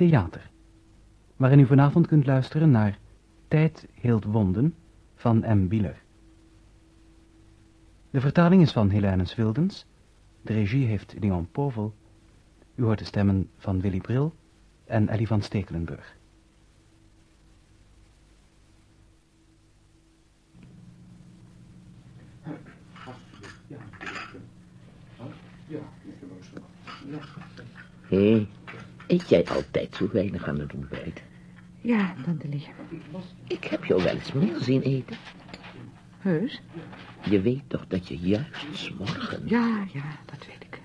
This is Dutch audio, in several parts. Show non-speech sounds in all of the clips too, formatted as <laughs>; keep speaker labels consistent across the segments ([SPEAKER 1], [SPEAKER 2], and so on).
[SPEAKER 1] Theater, waarin u vanavond kunt luisteren naar Tijd heelt wonden van M. Bieler. De vertaling is van Helene Wildens, de regie heeft Leon Povel, u hoort de stemmen van Willy Bril en Ellie van Stekelenburg.
[SPEAKER 2] Hey, eet jij altijd zo weinig aan het ontbijt?
[SPEAKER 3] Ja, tante Lie.
[SPEAKER 2] Ik heb jou wel eens meer zien eten.
[SPEAKER 3] Heus?
[SPEAKER 2] Je weet toch dat je juist s'morgen...
[SPEAKER 3] Ja, ja, dat weet ik.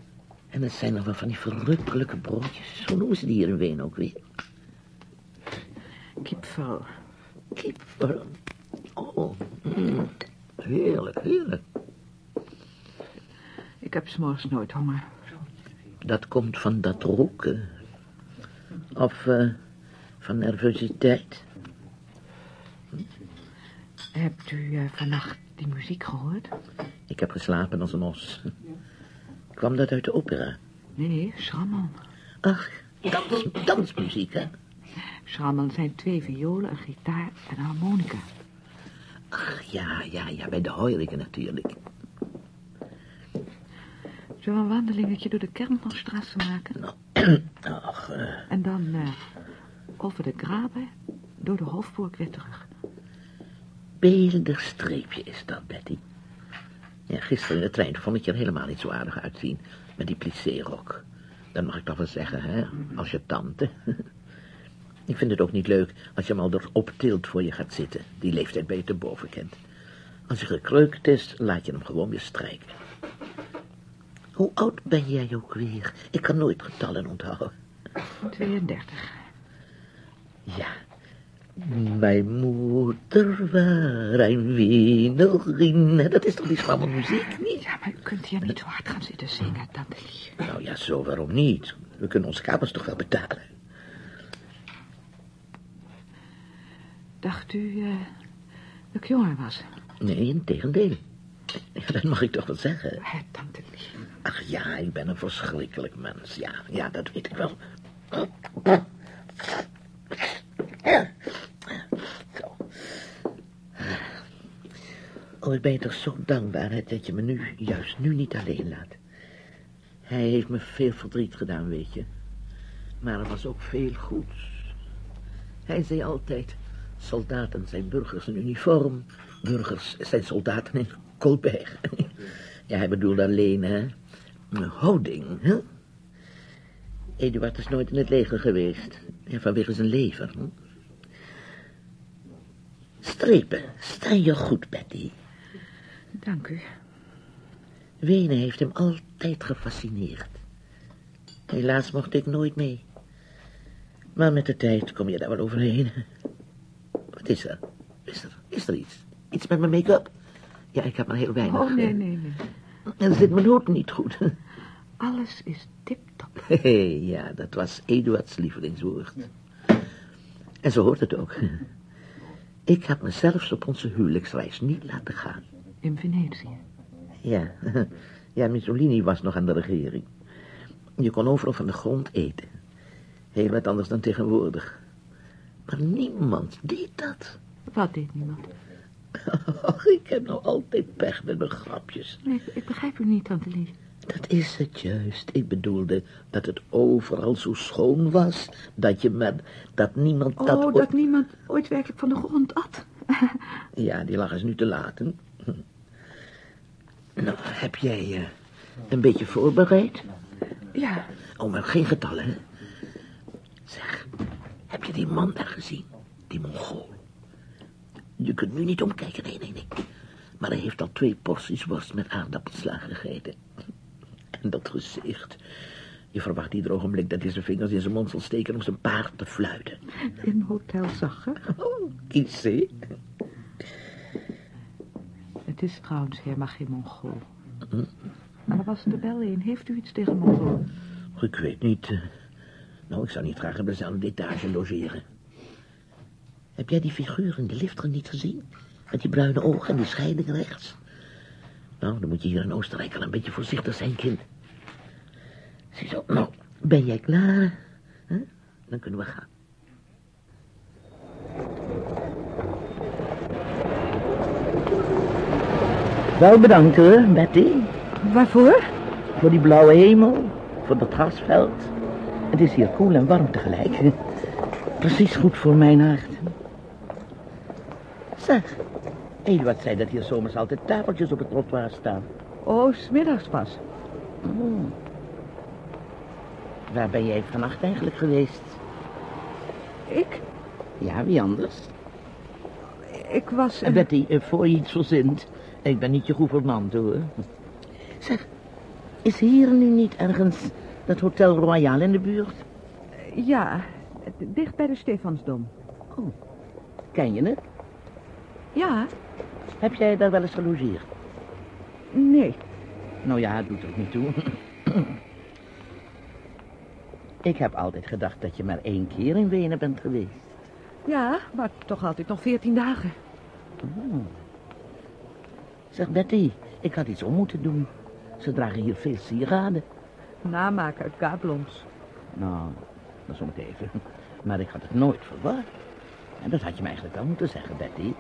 [SPEAKER 2] En het zijn nog wel van die verrukkelijke broodjes. Hoe noemen ze die hier in Ween ook weer?
[SPEAKER 3] Kipvel.
[SPEAKER 2] Kipvel. Oh, mm, heerlijk, heerlijk.
[SPEAKER 3] Ik heb s'morgens nooit honger.
[SPEAKER 2] Dat komt van dat roken. Of uh, van nervositeit.
[SPEAKER 3] Hebt u uh, vannacht die muziek gehoord?
[SPEAKER 2] Ik heb geslapen als een os. <laughs> Kwam dat uit de opera?
[SPEAKER 3] Nee, Schrammel.
[SPEAKER 2] Ach, dans, dansmuziek, hè?
[SPEAKER 3] Schrammel zijn twee violen, een gitaar en een harmonica.
[SPEAKER 2] Ach, ja, ja, ja, bij de Heurigen natuurlijk.
[SPEAKER 3] Zullen we een wandelingetje door de Kernmanstraat maken?
[SPEAKER 2] Nou, <clears throat> ach, uh...
[SPEAKER 3] En dan uh, over de graben, door de Hofburg weer terug.
[SPEAKER 2] Beeldig streepje is dat, Betty. Ja, gisteren in de trein vond ik je er helemaal niet zo aardig uitzien. Met die plissé-rok. Dat mag ik toch wel zeggen, hè? Als je tante. <laughs> ik vind het ook niet leuk als je hem al erop tilt voor je gaat zitten. Die leeftijd ben je te boven kent. Als hij gekreukt is, laat je hem gewoon weer strijken. Hoe oud ben jij ook weer? Ik kan nooit getallen onthouden.
[SPEAKER 3] 32.
[SPEAKER 2] Ja. Mijn moeder was een wienerin. Dat is toch die schramme muziek, niet?
[SPEAKER 3] Ja, maar u kunt hier niet zo hard gaan zitten zingen, tante.
[SPEAKER 2] Nou ja, zo waarom niet? We kunnen onze kamers toch wel betalen.
[SPEAKER 3] Dacht u uh, dat ik jonger was?
[SPEAKER 2] Nee, in tegendeel. Ja, dat mag ik toch wel zeggen.
[SPEAKER 3] Hé, tante Lie.
[SPEAKER 2] Ach ja, ik ben een verschrikkelijk mens. Ja, ja, dat weet ik wel. Zo. Oh, ik ben toch zo dankbaar dat je me nu, juist nu niet alleen laat. Hij heeft me veel verdriet gedaan, weet je. Maar er was ook veel goeds. Hij zei altijd, soldaten zijn burgers in uniform, burgers zijn soldaten in Colberg. <laughs> ja, hij bedoelde alleen, hè, een houding, hè. Eduard is nooit in het leger geweest. Ja, vanwege zijn lever. Hm? Strepen, sta je goed, Betty.
[SPEAKER 3] Dank u.
[SPEAKER 2] Wenen heeft hem altijd gefascineerd. Helaas mocht ik nooit mee. Maar met de tijd kom je daar wel overheen. Wat is er? Is er, is er iets? Iets met mijn make-up? Ja, ik heb maar heel weinig.
[SPEAKER 3] Oh, nee, nee, nee.
[SPEAKER 2] En zit mijn hoofd niet goed.
[SPEAKER 3] Alles is tip-top. <laughs>
[SPEAKER 2] Hey, ja, dat was Eduards lievelingswoord. En zo hoort het ook. Ik heb me zelfs op onze huwelijksreis niet laten gaan.
[SPEAKER 3] In Venetië?
[SPEAKER 2] Ja, <laughs> ja, Mussolini was nog aan de regering. Je kon overal van de grond eten. Heel wat anders dan tegenwoordig. Maar niemand deed dat.
[SPEAKER 3] Wat deed niemand?
[SPEAKER 2] Och, <laughs> ik heb nou altijd pech met mijn grapjes.
[SPEAKER 3] Nee, ik, ik begrijp u niet, tante Lie.
[SPEAKER 2] Dat is het juist. Ik bedoelde dat het overal zo schoon was. Dat je met... Dat niemand
[SPEAKER 3] oh,
[SPEAKER 2] dat...
[SPEAKER 3] Oh, dat niemand ooit werkelijk van de grond at. <laughs>
[SPEAKER 2] ja, die lag eens nu te laten. Nou, heb jij uh, een beetje voorbereid?
[SPEAKER 3] Ja.
[SPEAKER 2] Oh, maar geen getallen, hè? Zeg, heb je die man daar gezien? Die Mongool. Je kunt nu niet omkijken, nee, nee, nee. Maar hij heeft al twee porties worst met aardappelslagen gegeten. En dat gezicht. Je verwacht ieder ogenblik dat hij zijn vingers in zijn mond zal steken om zijn paard te fluiten.
[SPEAKER 3] In Hotel Zagge?
[SPEAKER 2] Oh, kies hè?
[SPEAKER 3] Het is trouwens helemaal geen Mongool. Hm? Maar er was er wel een. Heeft u iets tegen Mongool?
[SPEAKER 2] Ik weet niet. Nou, ik zou niet graag in dezelfde etage logeren. Heb jij die figuur in de lift niet gezien? Met die bruine ogen en die scheiding rechts. Nou, dan moet je hier in Oostenrijk wel een beetje voorzichtig zijn, kind. Ziezo, nou, ben jij klaar? Dan kunnen we gaan. Wel bedankt hoor, Betty.
[SPEAKER 3] Waarvoor?
[SPEAKER 2] Voor die blauwe hemel, voor dat grasveld. Het is hier koel en warm tegelijk. <laughs> Precies goed voor mijn hart. Zeg, Eduard zei dat hier zomers altijd tafeltjes op het trottoir staan.
[SPEAKER 3] Oh, smiddags pas.
[SPEAKER 2] Oh. Waar ben jij vannacht eigenlijk geweest?
[SPEAKER 3] Ik?
[SPEAKER 2] Ja, wie anders?
[SPEAKER 3] Ik was...
[SPEAKER 2] En Betty, eh, voor je iets verzint, ik ben niet je gouvernante hoor. Zeg, is hier nu niet ergens dat Hotel Royal in de buurt?
[SPEAKER 3] Ja, dicht bij de Stefansdom.
[SPEAKER 2] Oh, ken je het?
[SPEAKER 3] Ja?
[SPEAKER 2] Heb jij daar wel eens gelogeerd?
[SPEAKER 3] Nee.
[SPEAKER 2] Nou ja, het doet er niet toe. <clears throat> ik heb altijd gedacht dat je maar één keer in Wenen bent geweest.
[SPEAKER 3] Ja, maar toch altijd nog veertien dagen.
[SPEAKER 2] Oh. Zeg Betty, ik had iets om moeten doen. Ze dragen hier veel sieraden.
[SPEAKER 3] Namaken uit.
[SPEAKER 2] Nou, dat is om het even. Maar ik had het nooit verwacht. En dat had je me eigenlijk wel moeten zeggen, Betty.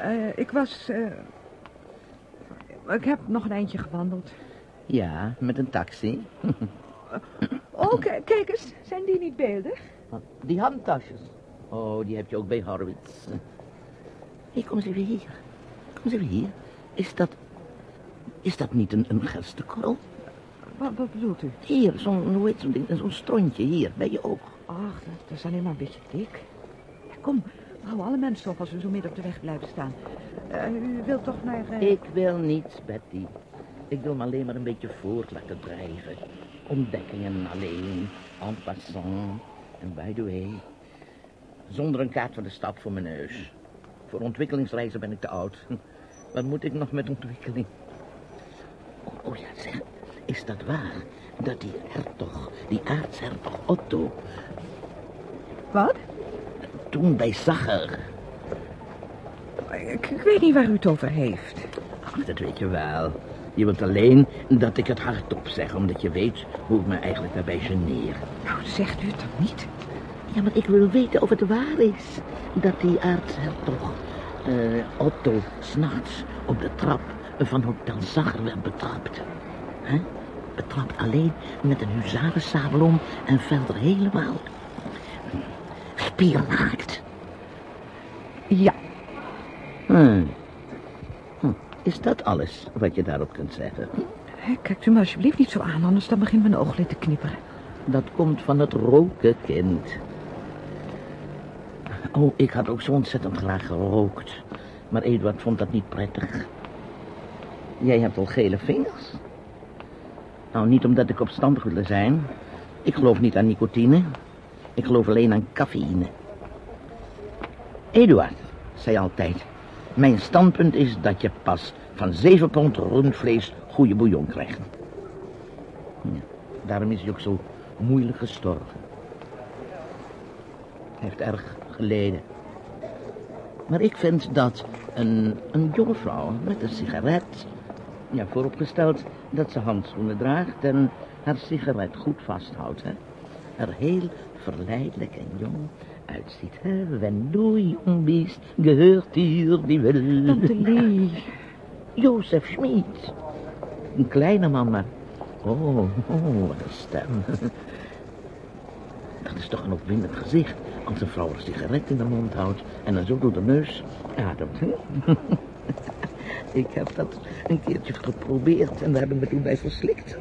[SPEAKER 3] Eh, ik was... eh, ik heb nog een eindje gewandeld.
[SPEAKER 2] Ja, met een taxi.
[SPEAKER 3] Oh, k- kijk eens. Zijn die niet beeldig?
[SPEAKER 2] Die handtasjes. Oh, die heb je ook bij Horwitz. Hé, kom eens even hier. Kom eens even hier. Is dat... Is dat niet een, een gerstekorrel?
[SPEAKER 3] Wat, wat bedoelt u?
[SPEAKER 2] Hier, zo'n, hoe heet zo'n ding? Zo'n strontje hier, bij je oog.
[SPEAKER 3] Ach, dat, dat is alleen maar een beetje dik. Ja, kom, houden alle mensen op als we zo midden op de weg blijven staan. Eh, u wilt toch naar... eh,
[SPEAKER 2] Ik wil niets, Betty. Ik wil me alleen maar een beetje voort laten drijven. Ontdekkingen alleen, en passant. En by the way, zonder een kaart van de stad voor mijn neus. Voor ontwikkelingsreizen ben ik te oud. <laughs> Wat moet ik nog met ontwikkeling? Oh, oh ja, zeg, is dat waar? Dat die hertog, die aartshertog Otto,
[SPEAKER 3] Wat?
[SPEAKER 2] Toen bij Zagger...
[SPEAKER 3] Ik, ik weet niet waar u het over heeft.
[SPEAKER 2] Ach, dat weet je wel. Je wilt alleen dat ik het hardop zeg, omdat je weet hoe ik me eigenlijk daarbij geneer.
[SPEAKER 3] Nou, zegt u het dan niet?
[SPEAKER 2] Ja, maar ik wil weten of het waar is dat die aartshertog eh Otto s'nachts op de trap van Hotel Zagger werd betrapt. Betrapt alleen met een huzarensabel om en verder helemaal spiernaakt.
[SPEAKER 3] Ja.
[SPEAKER 2] Hm. Hm. Is dat alles wat je daarop kunt zeggen?
[SPEAKER 3] Hé, Kijkt u me alsjeblieft niet zo aan, anders dan begint mijn ooglid te knipperen.
[SPEAKER 2] Dat komt van het roken, kind. Oh, ik had ook zo ontzettend graag gerookt. Maar Eduard vond dat niet prettig. Jij hebt al gele vingers. Nou, niet omdat ik opstandig wil zijn. Ik geloof niet aan nicotine. Ik geloof alleen aan cafeïne. Eduard zei altijd... Mijn standpunt is dat je pas van zeven pond rundvlees goede bouillon krijgt. Daarom is hij ook zo moeilijk gestorven. Hij heeft erg geleden. Maar ik vind dat een, een jonge vrouw met een sigaret... Ja, vooropgesteld dat ze handschoenen draagt en haar sigaret goed vasthoudt, hè. Er heel verleidelijk en jong uitziet, hè. Wenn du jong bist, gehört dir die Welt.
[SPEAKER 3] Tante Lee. <laughs>
[SPEAKER 2] Jozef Schmid. Een kleine man, maar... Oh, oh, wat een stem. <laughs> Dat is toch een opwindend gezicht... als een vrouw een sigaret in de mond houdt... en dan zo door de neus ademt. <laughs> Ik heb dat een keertje geprobeerd... en daar heb ik me toen bij verslikt.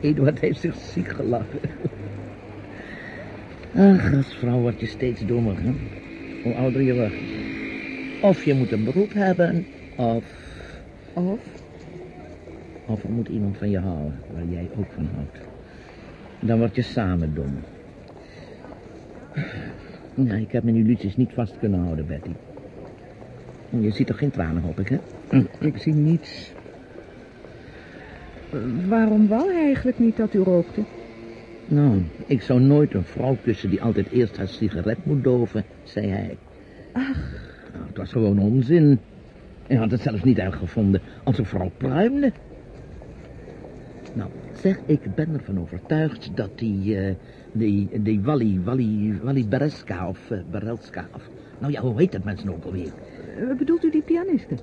[SPEAKER 2] Eduard heeft zich ziek gelachen. Ach, als vrouw word je steeds dommer, hè? Hoe ouder je wordt. Of je moet een beroep hebben... of
[SPEAKER 3] Of?
[SPEAKER 2] of er moet iemand van je houden, waar jij ook van houdt. Dan word je samen dom. Nou, ik heb mijn illusies niet vast kunnen houden, Betty. Je ziet toch geen tranen, hoop ik, hè?
[SPEAKER 3] Ik zie niets. Waarom wou hij eigenlijk niet dat u rookte?
[SPEAKER 2] Nou, ik zou nooit een vrouw kussen die altijd eerst haar sigaret moet doven, zei hij.
[SPEAKER 3] Ach.
[SPEAKER 2] Nou, het was gewoon onzin. Hij had het zelfs niet erg gevonden als een vrouw pruimde. Nou, Zeg, ik ben ervan overtuigd dat die, eh, die, die Wally, Wally, Wally Bereska of uh, Berelska of... Nou ja, hoe heet dat mensen ook alweer?
[SPEAKER 3] Uh, bedoelt u die pianiste?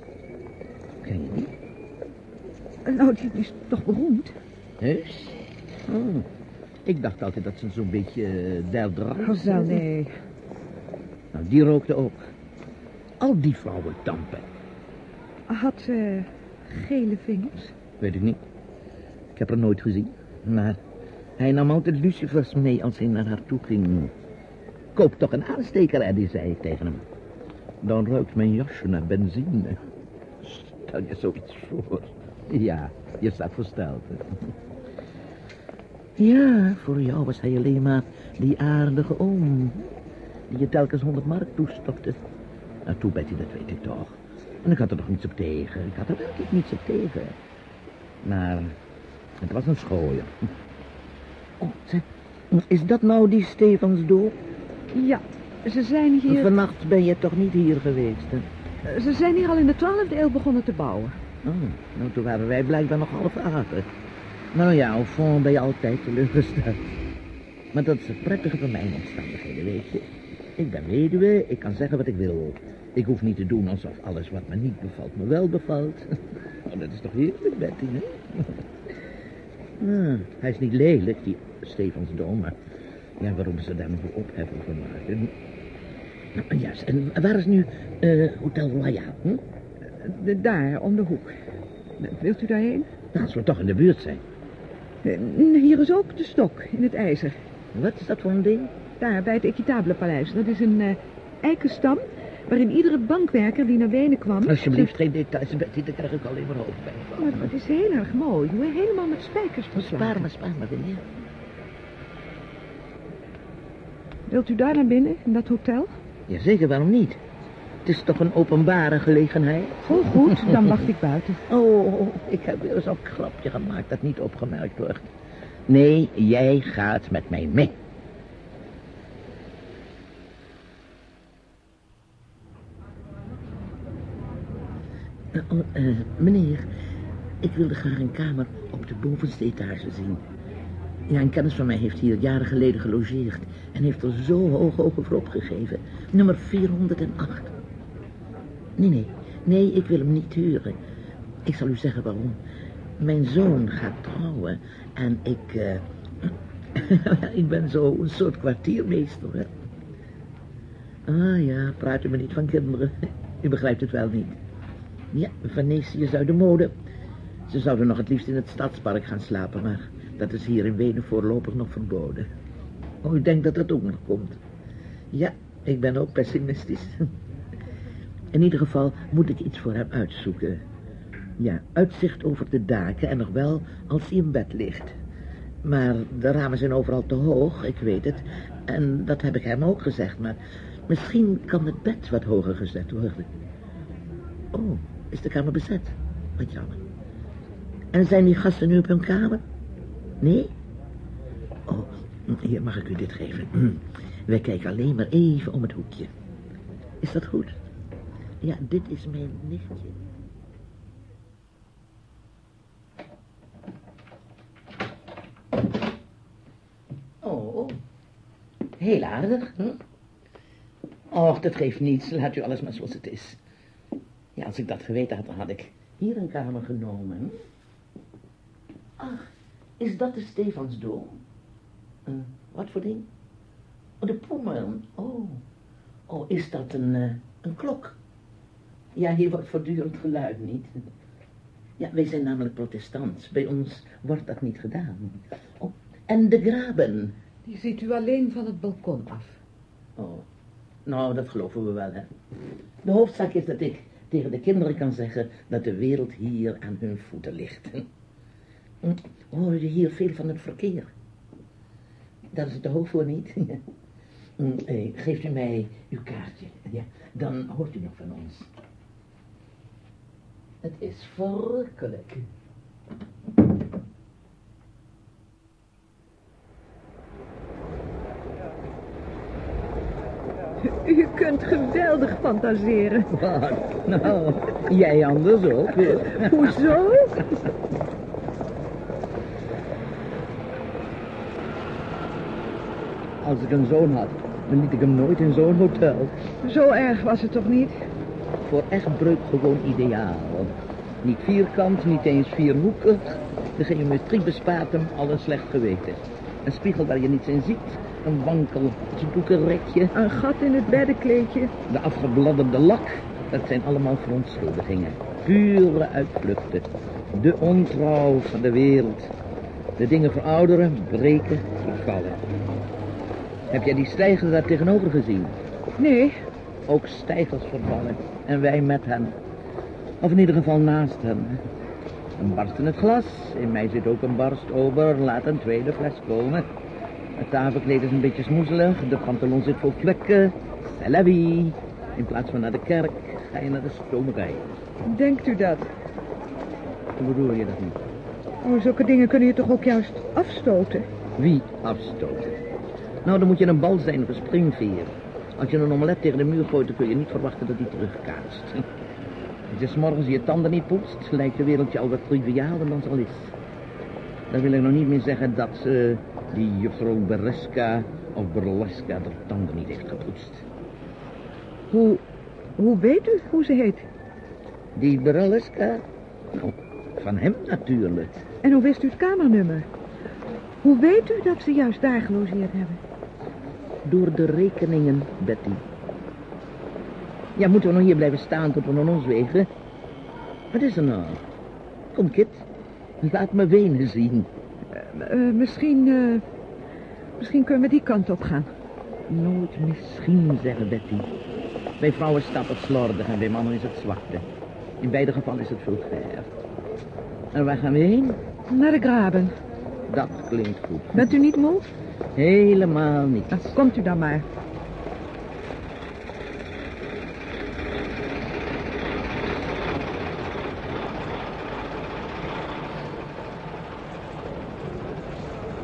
[SPEAKER 2] Ken je die?
[SPEAKER 3] Uh, nou, die, die, is toch beroemd?
[SPEAKER 2] Heus? Oh, ik dacht altijd dat ze zo'n beetje derdra
[SPEAKER 3] was. Oh, wel, nee.
[SPEAKER 2] Nou, die rookte ook. Al die vrouwen dampen.
[SPEAKER 3] Had ze gele vingers?
[SPEAKER 2] Weet ik niet. Ik heb haar nooit gezien. Maar hij nam altijd lucifers mee als hij naar haar toe ging. Koop toch een aansteker, Eddie, zei ik tegen hem. Dan ruikt mijn jasje naar benzine. Stel je zoiets voor. Ja, je staat versteld. Ja, voor jou was hij alleen maar die aardige oom. Die je telkens honderd mark toestopte. Nou, toe, Betty, dat weet ik toch. En ik had er nog niets op tegen. Ik had er werkelijk niets op tegen. Maar het was een schooier. Zeg, is dat nou die Stevensdoop?
[SPEAKER 3] Ja, ze zijn hier...
[SPEAKER 2] Vannacht ben je toch niet hier geweest, hè?
[SPEAKER 3] Ze zijn hier al in de twaalfde eeuw begonnen te bouwen.
[SPEAKER 2] Oh, nou, toen waren wij blijkbaar nog half achter. Nou ja, au fond ben je altijd teleurgesteld. Maar dat is het prettige van mijn omstandigheden, weet je. Ik ben weduwe, ik kan zeggen wat ik wil. Ik hoef niet te doen alsof alles wat me niet bevalt me wel bevalt. <laughs> Oh, dat is toch heerlijk, Betty, hè? <laughs> Ah, hij is niet lelijk, die Stevensdoom, maar... Ja, waarom ze daar nog opheffen van maken? Nou, juist, en waar is nu uh, Hotel Royal, hm?
[SPEAKER 3] De, daar, om de hoek. Wilt u daarheen?
[SPEAKER 2] Nou, als we toch in de buurt zijn.
[SPEAKER 3] Uh, hier is ook de stok, in het ijzer.
[SPEAKER 2] Wat is dat voor een ding?
[SPEAKER 3] Daar, bij het Equitabele Paleis. Dat is een uh, eikenstam waarin iedere bankwerker die naar Wenen kwam...
[SPEAKER 2] Alsjeblieft, geen details, Betty, daar krijg ik alleen maar hoofdpijn.
[SPEAKER 3] Maar het is heel erg mooi, hoor. Helemaal met spijkers beslagen.
[SPEAKER 2] Spaar maar, spaar maar, je?
[SPEAKER 3] Wilt u daar naar binnen, in dat hotel?
[SPEAKER 2] Jazeker, waarom niet? Het is toch een openbare gelegenheid?
[SPEAKER 3] Oh, goed, dan wacht ik buiten. <laughs>
[SPEAKER 2] Oh, ik heb weer zo'n grapje gemaakt dat niet opgemerkt wordt. Nee, jij gaat met mij mee. Uh, uh, meneer, ik wilde graag een kamer op de bovenste etage zien. Ja, een kennis van mij heeft hier jaren geleden gelogeerd... en heeft er zo hoog voor opgegeven. Nummer 408. Nee, nee, nee, ik wil hem niet huren. Ik zal u zeggen waarom. Mijn zoon gaat trouwen en ik... Uh, <laughs> ik ben zo een soort kwartiermeester, hè. Ah ja, praat u me niet van kinderen. <laughs> U begrijpt het wel niet. Ja, Venetië uit de mode. Ze zouden nog het liefst in het stadspark gaan slapen, maar dat is hier in Wenen voorlopig nog verboden. Oh, ik denk dat dat ook nog komt. Ja, ik ben ook pessimistisch. <laughs> In ieder geval moet ik iets voor hem uitzoeken. Ja, uitzicht over de daken en nog wel als hij in bed ligt. Maar de ramen zijn overal te hoog, ik weet het. En dat heb ik hem ook gezegd, maar misschien kan het bed wat hoger gezet worden. Oh, is de kamer bezet? Wat jammer. En zijn die gasten nu op hun kamer? Nee? Oh, hier mag ik u dit geven. <clears throat> Wij kijken alleen maar even om het hoekje. Is dat goed? Ja, dit is mijn nichtje. Oh, heel aardig. Hm? Och, dat geeft niets. Laat u alles maar zoals het is. Ja, als ik dat geweten had, dan had ik hier een kamer genomen. Ach, is dat de Stefansdoom? Uh, wat voor ding? Oh, de pommel. Oh. Oh, is dat een, uh, een klok? Ja, hier wordt voortdurend geluid, niet? Ja, wij zijn namelijk protestants. Bij ons wordt dat niet gedaan. Oh, en de graben?
[SPEAKER 3] Die ziet u alleen van het balkon af.
[SPEAKER 2] Oh, nou, dat geloven we wel, hè. De hoofdzaak is dat ik tegen de kinderen kan zeggen dat de wereld hier aan hun voeten ligt. Hoor je hier veel van het verkeer? Dat is het te hoog voor niet. <laughs> Geeft u mij uw kaartje, ja, dan hoort u nog van ons. Het is verrukkelijk.
[SPEAKER 3] U kunt geweldig fantaseren.
[SPEAKER 2] Wat? Nou, jij anders ook.
[SPEAKER 3] Hoezo?
[SPEAKER 2] Als ik een zoon had, dan liet ik hem nooit in zo'n hotel.
[SPEAKER 3] Zo erg was het toch niet?
[SPEAKER 2] Voor echtbreuk gewoon ideaal. Niet vierkant, niet eens vierhoekig. De geometrie bespaart hem al een slecht geweten. Een spiegel waar je niets in ziet. Een wankel boekenrekje.
[SPEAKER 3] Een gat in het beddenkleedje.
[SPEAKER 2] De afgebladderde lak. Dat zijn allemaal verontschuldigingen. Pure uitvluchten. De ontrouw van de wereld. De dingen verouderen, breken, vervallen. Heb jij die stijger daar tegenover gezien?
[SPEAKER 3] Nee,
[SPEAKER 2] Ook stijgers vervallen. En wij met hen. Of in ieder geval naast hen. Een barst in het glas. In mij zit ook een barst over. Laat een tweede fles komen. Het tafelkleed is een beetje smoezelig. De pantalon zit vol vlekken. C'est la vie. In plaats van naar de kerk ga je naar de stomerij.
[SPEAKER 3] denkt u dat?
[SPEAKER 2] Hoe bedoel je dat niet?
[SPEAKER 3] Oh, zulke dingen kunnen je toch ook juist afstoten?
[SPEAKER 2] Wie afstoten? Nou, dan moet je een bal zijn of een springveer. Als je een omelet tegen de muur gooit, dan kun je niet verwachten dat die terugkaatst. Als je 's morgens je tanden niet poetst, lijkt de wereld je al wat trivialer dan ze al is. Dan wil ik nog niet meer zeggen dat ze die juffrouw Bereska of Burleska de tanden niet heeft gepoetst.
[SPEAKER 3] Hoe, hoe weet u hoe ze heet?
[SPEAKER 2] Die Bereska? Nou, van hem natuurlijk.
[SPEAKER 3] En hoe wist u het kamernummer? Hoe weet u dat ze juist daar gelogeerd hebben?
[SPEAKER 2] Door de rekeningen, Betty. Ja, moeten we nog hier blijven staan tot we naar ons wegen? Wat is er nou? Kom, Kit. Laat me wenen zien.
[SPEAKER 3] Eh, misschien, eh, misschien kunnen we die kant op gaan.
[SPEAKER 2] Nooit misschien, zeggen Betty. Bij vrouwen staat het slordig en bij mannen is het zwakte. In beide gevallen is het vulgair. En waar gaan we heen?
[SPEAKER 3] Naar de graben.
[SPEAKER 2] Dat klinkt goed.
[SPEAKER 3] Bent u niet moe?
[SPEAKER 2] Helemaal niet.
[SPEAKER 3] Nou, komt u dan maar.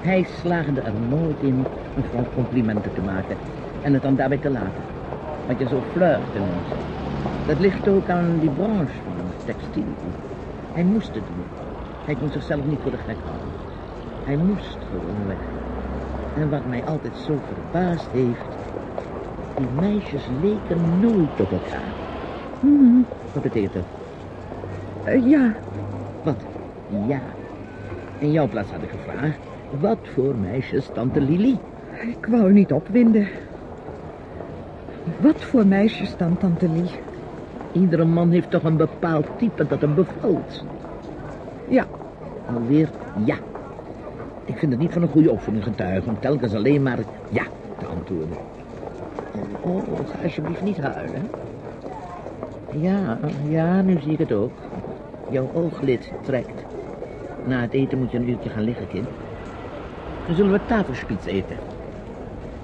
[SPEAKER 2] Hij slaagde er nooit in een vrouw complimenten te maken en het dan daarbij te laten. Wat je zo flirt noemt. Dat ligt ook aan die branche van het textiel. Hij moest het doen. Hij kon zichzelf niet voor de gek houden. Hij moest gewoon weg. En wat mij altijd zo verbaasd heeft, die meisjes leken nooit op elkaar.
[SPEAKER 3] Mhm.
[SPEAKER 2] Wat betekent dat?
[SPEAKER 3] Eh, ja,
[SPEAKER 2] Wat? Ja. In jouw plaats had ik gevraagd, wat voor meisjes tante Lili?
[SPEAKER 3] ik wou u niet opwinden. Wat voor meisjes dan, tante Lie?
[SPEAKER 2] Iedere man heeft toch een bepaald type dat hem bevalt.
[SPEAKER 3] Ja,
[SPEAKER 2] Alweer ja. Ik vind het niet van een goede opvoeding getuigen om telkens alleen maar ja te antwoorden. Oh, oh, ga alsjeblieft niet huilen. Ja, ja, nu zie ik het ook. Jouw ooglid trekt. Na het eten moet je een uurtje gaan liggen, kind. Dan zullen we tafelspiets eten.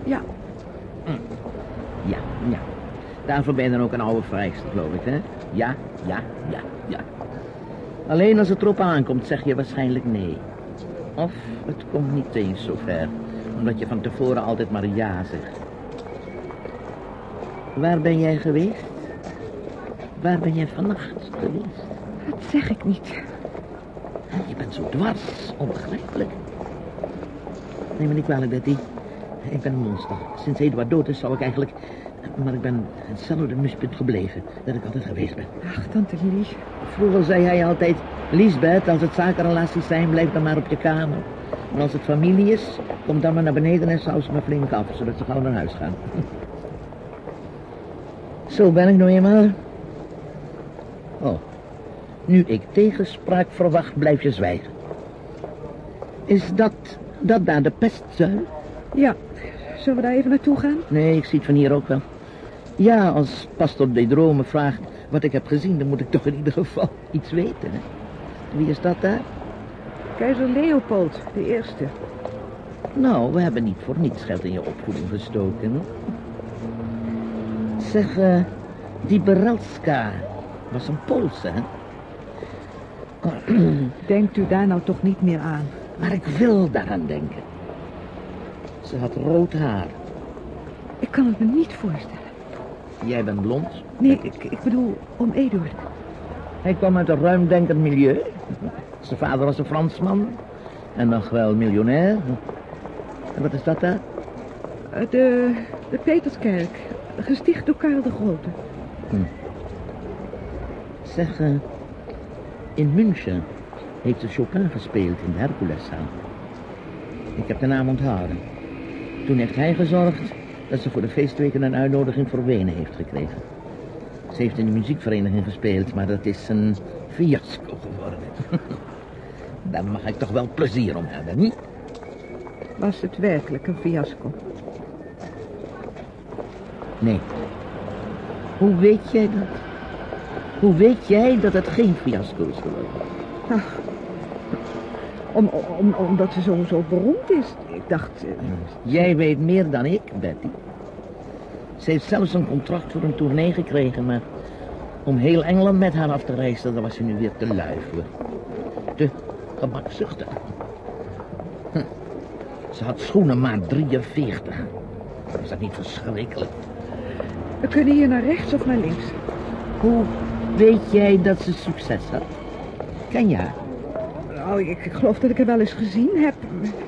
[SPEAKER 3] ja,
[SPEAKER 2] Ja, ja. Daarvoor ben je dan ook een oude vrijster, geloof ik, hè? Ja, ja, ja, ja. Alleen als het erop aankomt, zeg je waarschijnlijk nee. Of het komt niet eens zo ver, omdat je van tevoren altijd maar ja zegt. Waar ben jij geweest? Waar ben jij vannacht geweest?
[SPEAKER 3] dat zeg ik niet.
[SPEAKER 2] Je bent zo dwars, onbegrijpelijk. Neem me niet kwalijk, Betty. Ik ben een monster. Sinds Eduard dood is, zou ik eigenlijk... Maar ik ben hetzelfde mispunt gebleven dat ik altijd geweest ben.
[SPEAKER 3] Ach, tante Lie.
[SPEAKER 2] Vroeger zei hij altijd... Liesbeth, als het zakenrelaties zijn, blijf dan maar op je kamer. Maar als het familie is, kom dan maar naar beneden en saus me flink af, zodat ze gauw naar huis gaan. <laughs> Zo ben ik nou eenmaal. Oh, nu ik tegenspraak verwacht, blijf je zwijgen. Is dat, dat daar de pestzuil?
[SPEAKER 3] Ja, zullen we daar even naartoe gaan?
[SPEAKER 2] Nee, ik zie het van hier ook wel. Ja, als pastor de Drome vraagt wat ik heb gezien, dan moet ik toch in ieder geval <laughs> iets weten. Hè? Wie is dat daar?
[SPEAKER 3] Keizer Leopold, de eerste.
[SPEAKER 2] Nou, we hebben niet voor niets geld in je opvoeding gestoken. Hè? Zeg, eh, die Berelska was een Poolse, hè?
[SPEAKER 3] Denkt u daar nou toch niet meer aan?
[SPEAKER 2] Maar ik wil daaraan denken. Ze had rood haar.
[SPEAKER 3] Ik kan het me niet voorstellen.
[SPEAKER 2] Jij bent blond.
[SPEAKER 3] Nee, ik, ik bedoel om Eduard.
[SPEAKER 2] Hij kwam uit een ruimdenkend milieu. Zijn vader was een Fransman. En nog wel miljonair. En wat is dat daar?
[SPEAKER 3] Eh, De, de Peterskerk, gesticht door Karel de Grote.
[SPEAKER 2] Zeg, eh, in München heeft ze Chopin gespeeld in de Herculeszaal. Ik heb de naam onthouden. Toen heeft hij gezorgd dat ze voor de feestweken een uitnodiging voor Wenen heeft gekregen. Ze heeft in de muziekvereniging gespeeld, maar dat is een fiasco geworden. <laughs> Daar mag ik toch wel plezier om hebben, niet?
[SPEAKER 3] Was het werkelijk een fiasco?
[SPEAKER 2] Nee. Hoe weet jij dat? Hoe weet jij dat het geen fiasco is geworden?
[SPEAKER 3] Ach, om, om, omdat ze zo, zo beroemd is. Ik dacht... eh,
[SPEAKER 2] Jij weet meer dan ik, Betty. Ze heeft zelfs een contract voor een tournee gekregen, maar om heel Engeland met haar af te reizen, daar was ze nu weer te lui voor. Te gemakzuchtig. Hm. Ze had schoenen maat 43. Is dat niet verschrikkelijk?
[SPEAKER 3] we kunnen hier naar rechts of naar links.
[SPEAKER 2] Hoe weet jij dat ze succes had? Ken je haar?
[SPEAKER 3] Nou, ik, ik geloof dat ik haar wel eens gezien heb.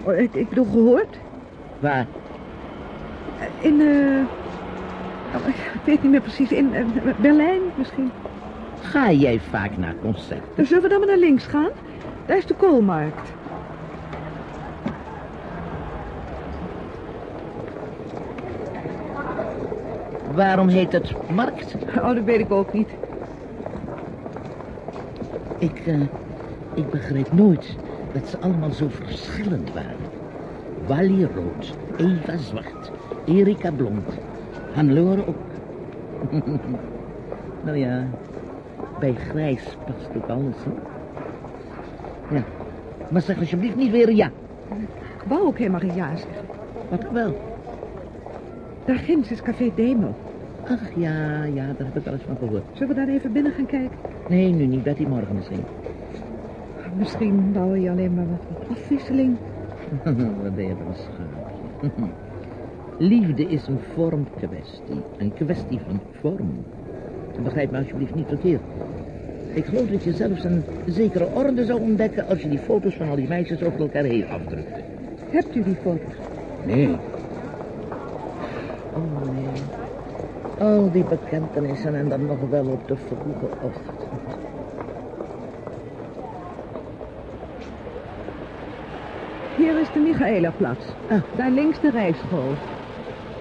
[SPEAKER 3] Oh, Ik, ik bedoel, gehoord.
[SPEAKER 2] Waar?
[SPEAKER 3] In, eh... oh, ik weet niet meer precies. In eh, Berlijn misschien.
[SPEAKER 2] Ga jij vaak naar concerten?
[SPEAKER 3] Dus zullen we dan maar naar links gaan? Daar is de koolmarkt.
[SPEAKER 2] Waarom heet het markt?
[SPEAKER 3] Oh, dat weet ik ook niet.
[SPEAKER 2] Ik, eh, ik begreep nooit dat ze allemaal zo verschillend waren. Wally rood, Eva zwart, Erika blond, Hannelore ook. <laughs> nou ja, bij grijs past ook alles, hè? Ja, maar zeg alsjeblieft niet weer ja.
[SPEAKER 3] Ik wou ook helemaal geen ja zeggen.
[SPEAKER 2] Wat wel?
[SPEAKER 3] Daar ginds is Café Demo.
[SPEAKER 2] Ach ja, ja, daar heb ik wel eens van gehoord.
[SPEAKER 3] Zullen we daar even binnen gaan kijken?
[SPEAKER 2] Nee, nu niet, Betty, morgen misschien.
[SPEAKER 3] Misschien wou je alleen maar wat, <laughs> wat afwisseling.
[SPEAKER 2] Wat ben je een schaapje. <laughs> Liefde is een vormkwestie. Een kwestie van vorm. Begrijp me alsjeblieft niet verkeerd. Ik geloof dat je zelfs een zekere orde zou ontdekken... als je die foto's van al die meisjes over elkaar heen afdrukte.
[SPEAKER 3] Hebt u die foto's?
[SPEAKER 2] Nee. Oh, nee. Al die bekentenissen en dan nog wel op de vroege ochtend.
[SPEAKER 3] Hier is de Michaelaplatz.
[SPEAKER 2] Ah.
[SPEAKER 3] Daar links de rijschool.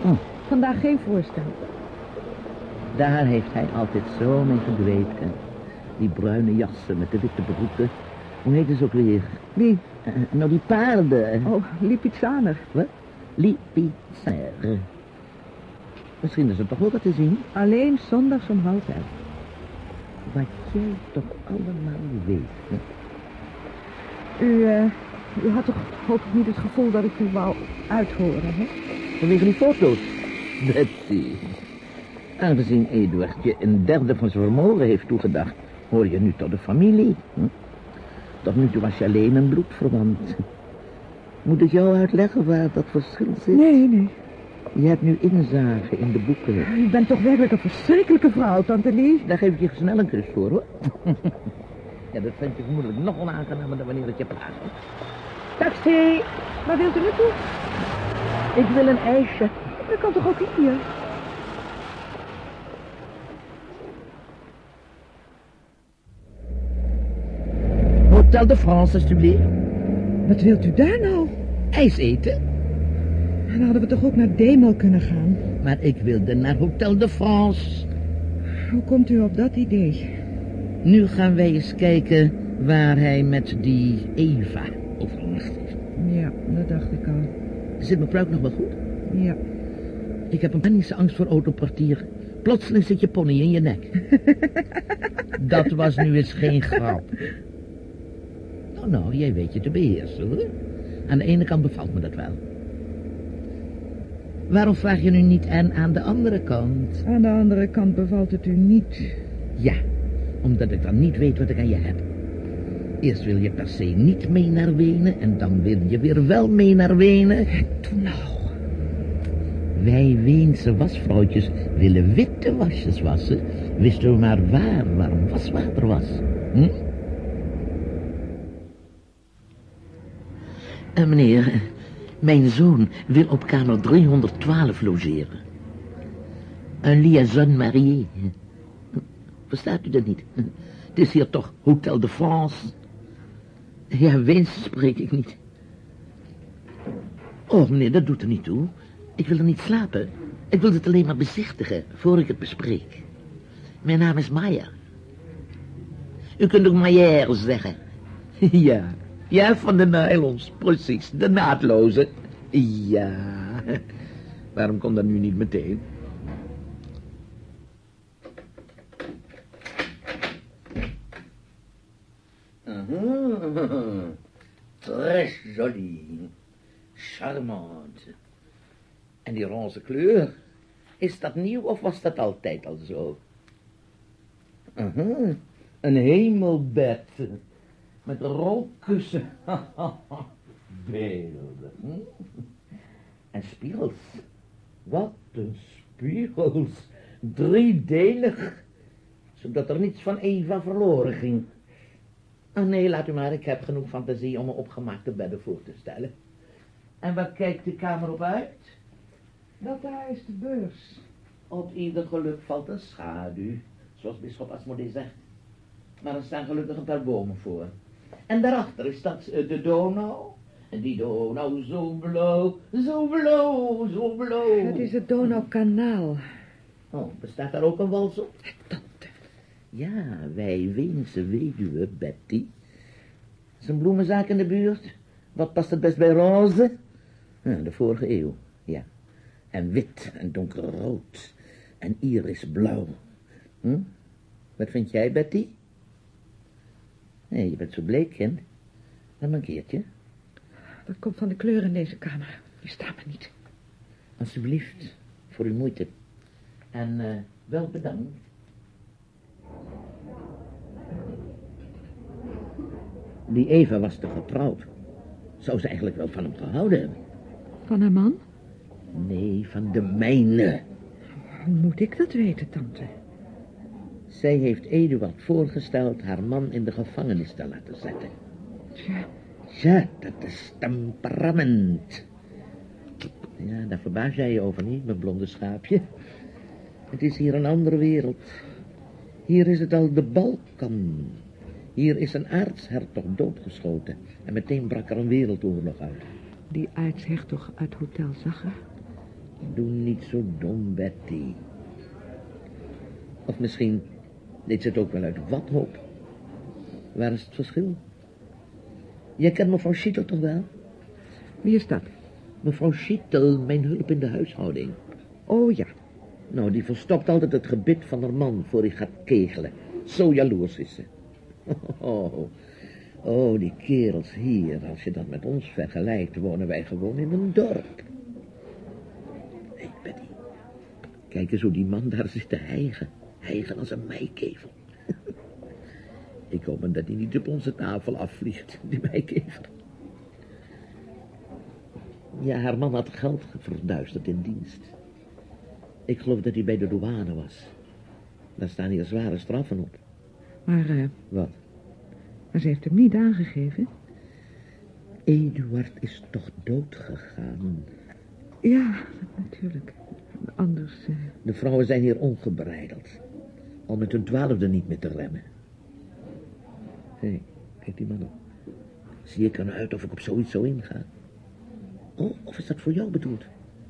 [SPEAKER 2] Oh.
[SPEAKER 3] Vandaag geen voorstelling.
[SPEAKER 2] Daar heeft hij altijd zo mee gedweept. hè. Die bruine jassen met de witte broeken. Hoe heet ze ook weer?
[SPEAKER 3] Wie?
[SPEAKER 2] Eh, nou, die paarden.
[SPEAKER 3] Oh, Lipizzaner.
[SPEAKER 2] Wat? Lipizzaner. Misschien is er toch ook wat te zien.
[SPEAKER 3] Alleen zondags om half elf.
[SPEAKER 2] Wat jij toch allemaal weet. hè?
[SPEAKER 3] U, eh, u had toch hoop ik niet het gevoel dat ik u wou uithoren, hè?
[SPEAKER 2] Vanwege die foto's. Betty. Aangezien Eduard je een derde van zijn vermogen heeft toegedacht... hoor je nu tot de familie. Hm? Tot nu toe was je alleen een bloedverwant. Moet ik jou uitleggen waar dat verschil zit?
[SPEAKER 3] Nee, nee.
[SPEAKER 2] Je hebt nu inzage in de boeken.
[SPEAKER 3] U bent toch werkelijk een verschrikkelijke vrouw, tante Lie.
[SPEAKER 2] Daar geef ik je snel een kus voor, hoor. <laughs> ja, dat vind je vermoedelijk nog onaangenamer dan wanneer het je plaatst.
[SPEAKER 3] Taxi! Waar wilt u naartoe?
[SPEAKER 2] Ik wil een ijsje.
[SPEAKER 3] Dat kan toch ook hier?
[SPEAKER 2] Hotel de France, alsjeblieft.
[SPEAKER 3] Wat wilt u daar nou?
[SPEAKER 2] IJs eten.
[SPEAKER 3] Dan hadden we toch ook naar Demo kunnen gaan.
[SPEAKER 2] Maar ik wilde naar Hotel de France.
[SPEAKER 3] Hoe komt u op dat idee?
[SPEAKER 2] Nu gaan wij eens kijken waar hij met die Eva overnacht heeft.
[SPEAKER 3] Ja, dat dacht ik al.
[SPEAKER 2] Zit mijn pruik nog wel goed?
[SPEAKER 3] Ja.
[SPEAKER 2] Ik heb een panische angst voor autoportier. Plotseling zit je pony in je nek. <laughs> Dat was nu eens geen grap. Nou, nou, jij weet je te beheersen, hoor. Aan de ene kant bevalt me dat wel. Waarom vraag je nu niet en aan de andere kant?
[SPEAKER 3] Aan de andere kant bevalt het u niet.
[SPEAKER 2] Ja, omdat ik dan niet weet wat ik aan je heb. Eerst wil je per se niet mee naar Wenen en dan wil je weer wel mee naar Wenen.
[SPEAKER 3] Toen nou.
[SPEAKER 2] Wij Weense wasvrouwtjes willen witte wasjes wassen. Wisten we maar waar warm waswater was. Hm? Eh, meneer, Mijn zoon wil op kamer 312 logeren. Een liaison mariée. Verstaat u dat niet? Het is hier toch Hotel de France. Ja, Weens spreek ik niet. Oh, meneer, dat doet er niet toe. Ik wil er niet slapen. Ik wil het alleen maar bezichtigen, voor ik het bespreek. Mijn naam is Maier. U kunt ook Maier zeggen. <laughs> Ja, ja, van de nylons, precies. De naadloze. Ja. <laughs> Waarom kon dat nu niet meteen? Mhm. <laughs> Très joli. Charmant. En die roze kleur, is dat nieuw of was dat altijd al zo? Mhm. Een hemelbed. Met rookkussen. <laughs> Beelden. En spiegels. Wat een spiegels. Driedelig. Zodat er niets van Eva verloren ging. Oh nee, laat u maar. Ik heb genoeg fantasie om me opgemaakte bedden voor te stellen. En wat kijkt de kamer op uit?
[SPEAKER 3] Dat daar is de beurs.
[SPEAKER 2] Op ieder geluk valt een schaduw, zoals bisschop Asmodee zegt. Maar er staan gelukkig een paar bomen voor. En daarachter is dat eh, de Donau. En die Donau zo blauw, zo blauw, zo blauw.
[SPEAKER 3] Het is het Donaukanaal.
[SPEAKER 2] Oh, bestaat daar ook een wals op? Ja, wij Weense weduwe, Betty. Is een bloemenzaak in de buurt? Wat past het best bij roze? De vorige eeuw, ja. En wit en donkerrood. En irisblauw. Hm? Wat vind jij, Betty? Nee, je bent zo bleek, kind. Dat mankeert je.
[SPEAKER 3] Dat komt van de kleur in deze kamer. Die staan me niet.
[SPEAKER 2] Alsjeblieft, voor uw moeite. En eh, wel bedankt. Die Eva was toch getrouwd? Zou ze eigenlijk wel van hem gehouden hebben?
[SPEAKER 3] Van een man?
[SPEAKER 2] Nee, van de mijne.
[SPEAKER 3] Hoe moet ik dat weten, tante?
[SPEAKER 2] Zij heeft Eduard voorgesteld haar man in de gevangenis te laten zetten.
[SPEAKER 3] Tja,
[SPEAKER 2] Ja, dat is temperament. Ja, daar verbaas jij je over niet, mijn blonde schaapje. Het is hier een andere wereld. Hier is het al de Balkan. Hier is een aartshertog doodgeschoten. En meteen brak er een wereldoorlog uit.
[SPEAKER 3] die aartshertog uit Hotel Zagger.
[SPEAKER 2] Doe niet zo dom, Betty. Of misschien deed ze het ook wel uit wathoop. Waar is het verschil? Jij kent mevrouw Schittel toch wel?
[SPEAKER 3] Wie is dat?
[SPEAKER 2] Mevrouw Schittel, mijn hulp in de huishouding.
[SPEAKER 3] Oh ja,
[SPEAKER 2] Nou, die verstopt altijd het gebit van haar man voor hij gaat kegelen. Zo jaloers is ze. <laughs> Oh, oh, die kerels hier, als je dat met ons vergelijkt, wonen wij gewoon in een dorp. Hé, Betty, kijk eens hoe die man daar zit te hijgen. Hijgen als een meikever. <laughs> Ik hoop dat hij niet op onze tafel afvliegt, die meikever. Ja, haar man had geld verduisterd in dienst. Ik geloof dat hij bij de douane was. Daar staan hier zware straffen op.
[SPEAKER 3] maar, eh,
[SPEAKER 2] Wat?
[SPEAKER 3] maar ze heeft hem niet aangegeven.
[SPEAKER 2] Eduard is toch dood gegaan?
[SPEAKER 3] Ja, natuurlijk. Anders, eh,
[SPEAKER 2] De vrouwen zijn hier ongebreideld. Al met hun twaalfde niet meer te remmen. Hé, hey, kijk die man op. Zie ik er nou of ik op zoiets zou ingaan? Oh, of is dat voor jou bedoeld?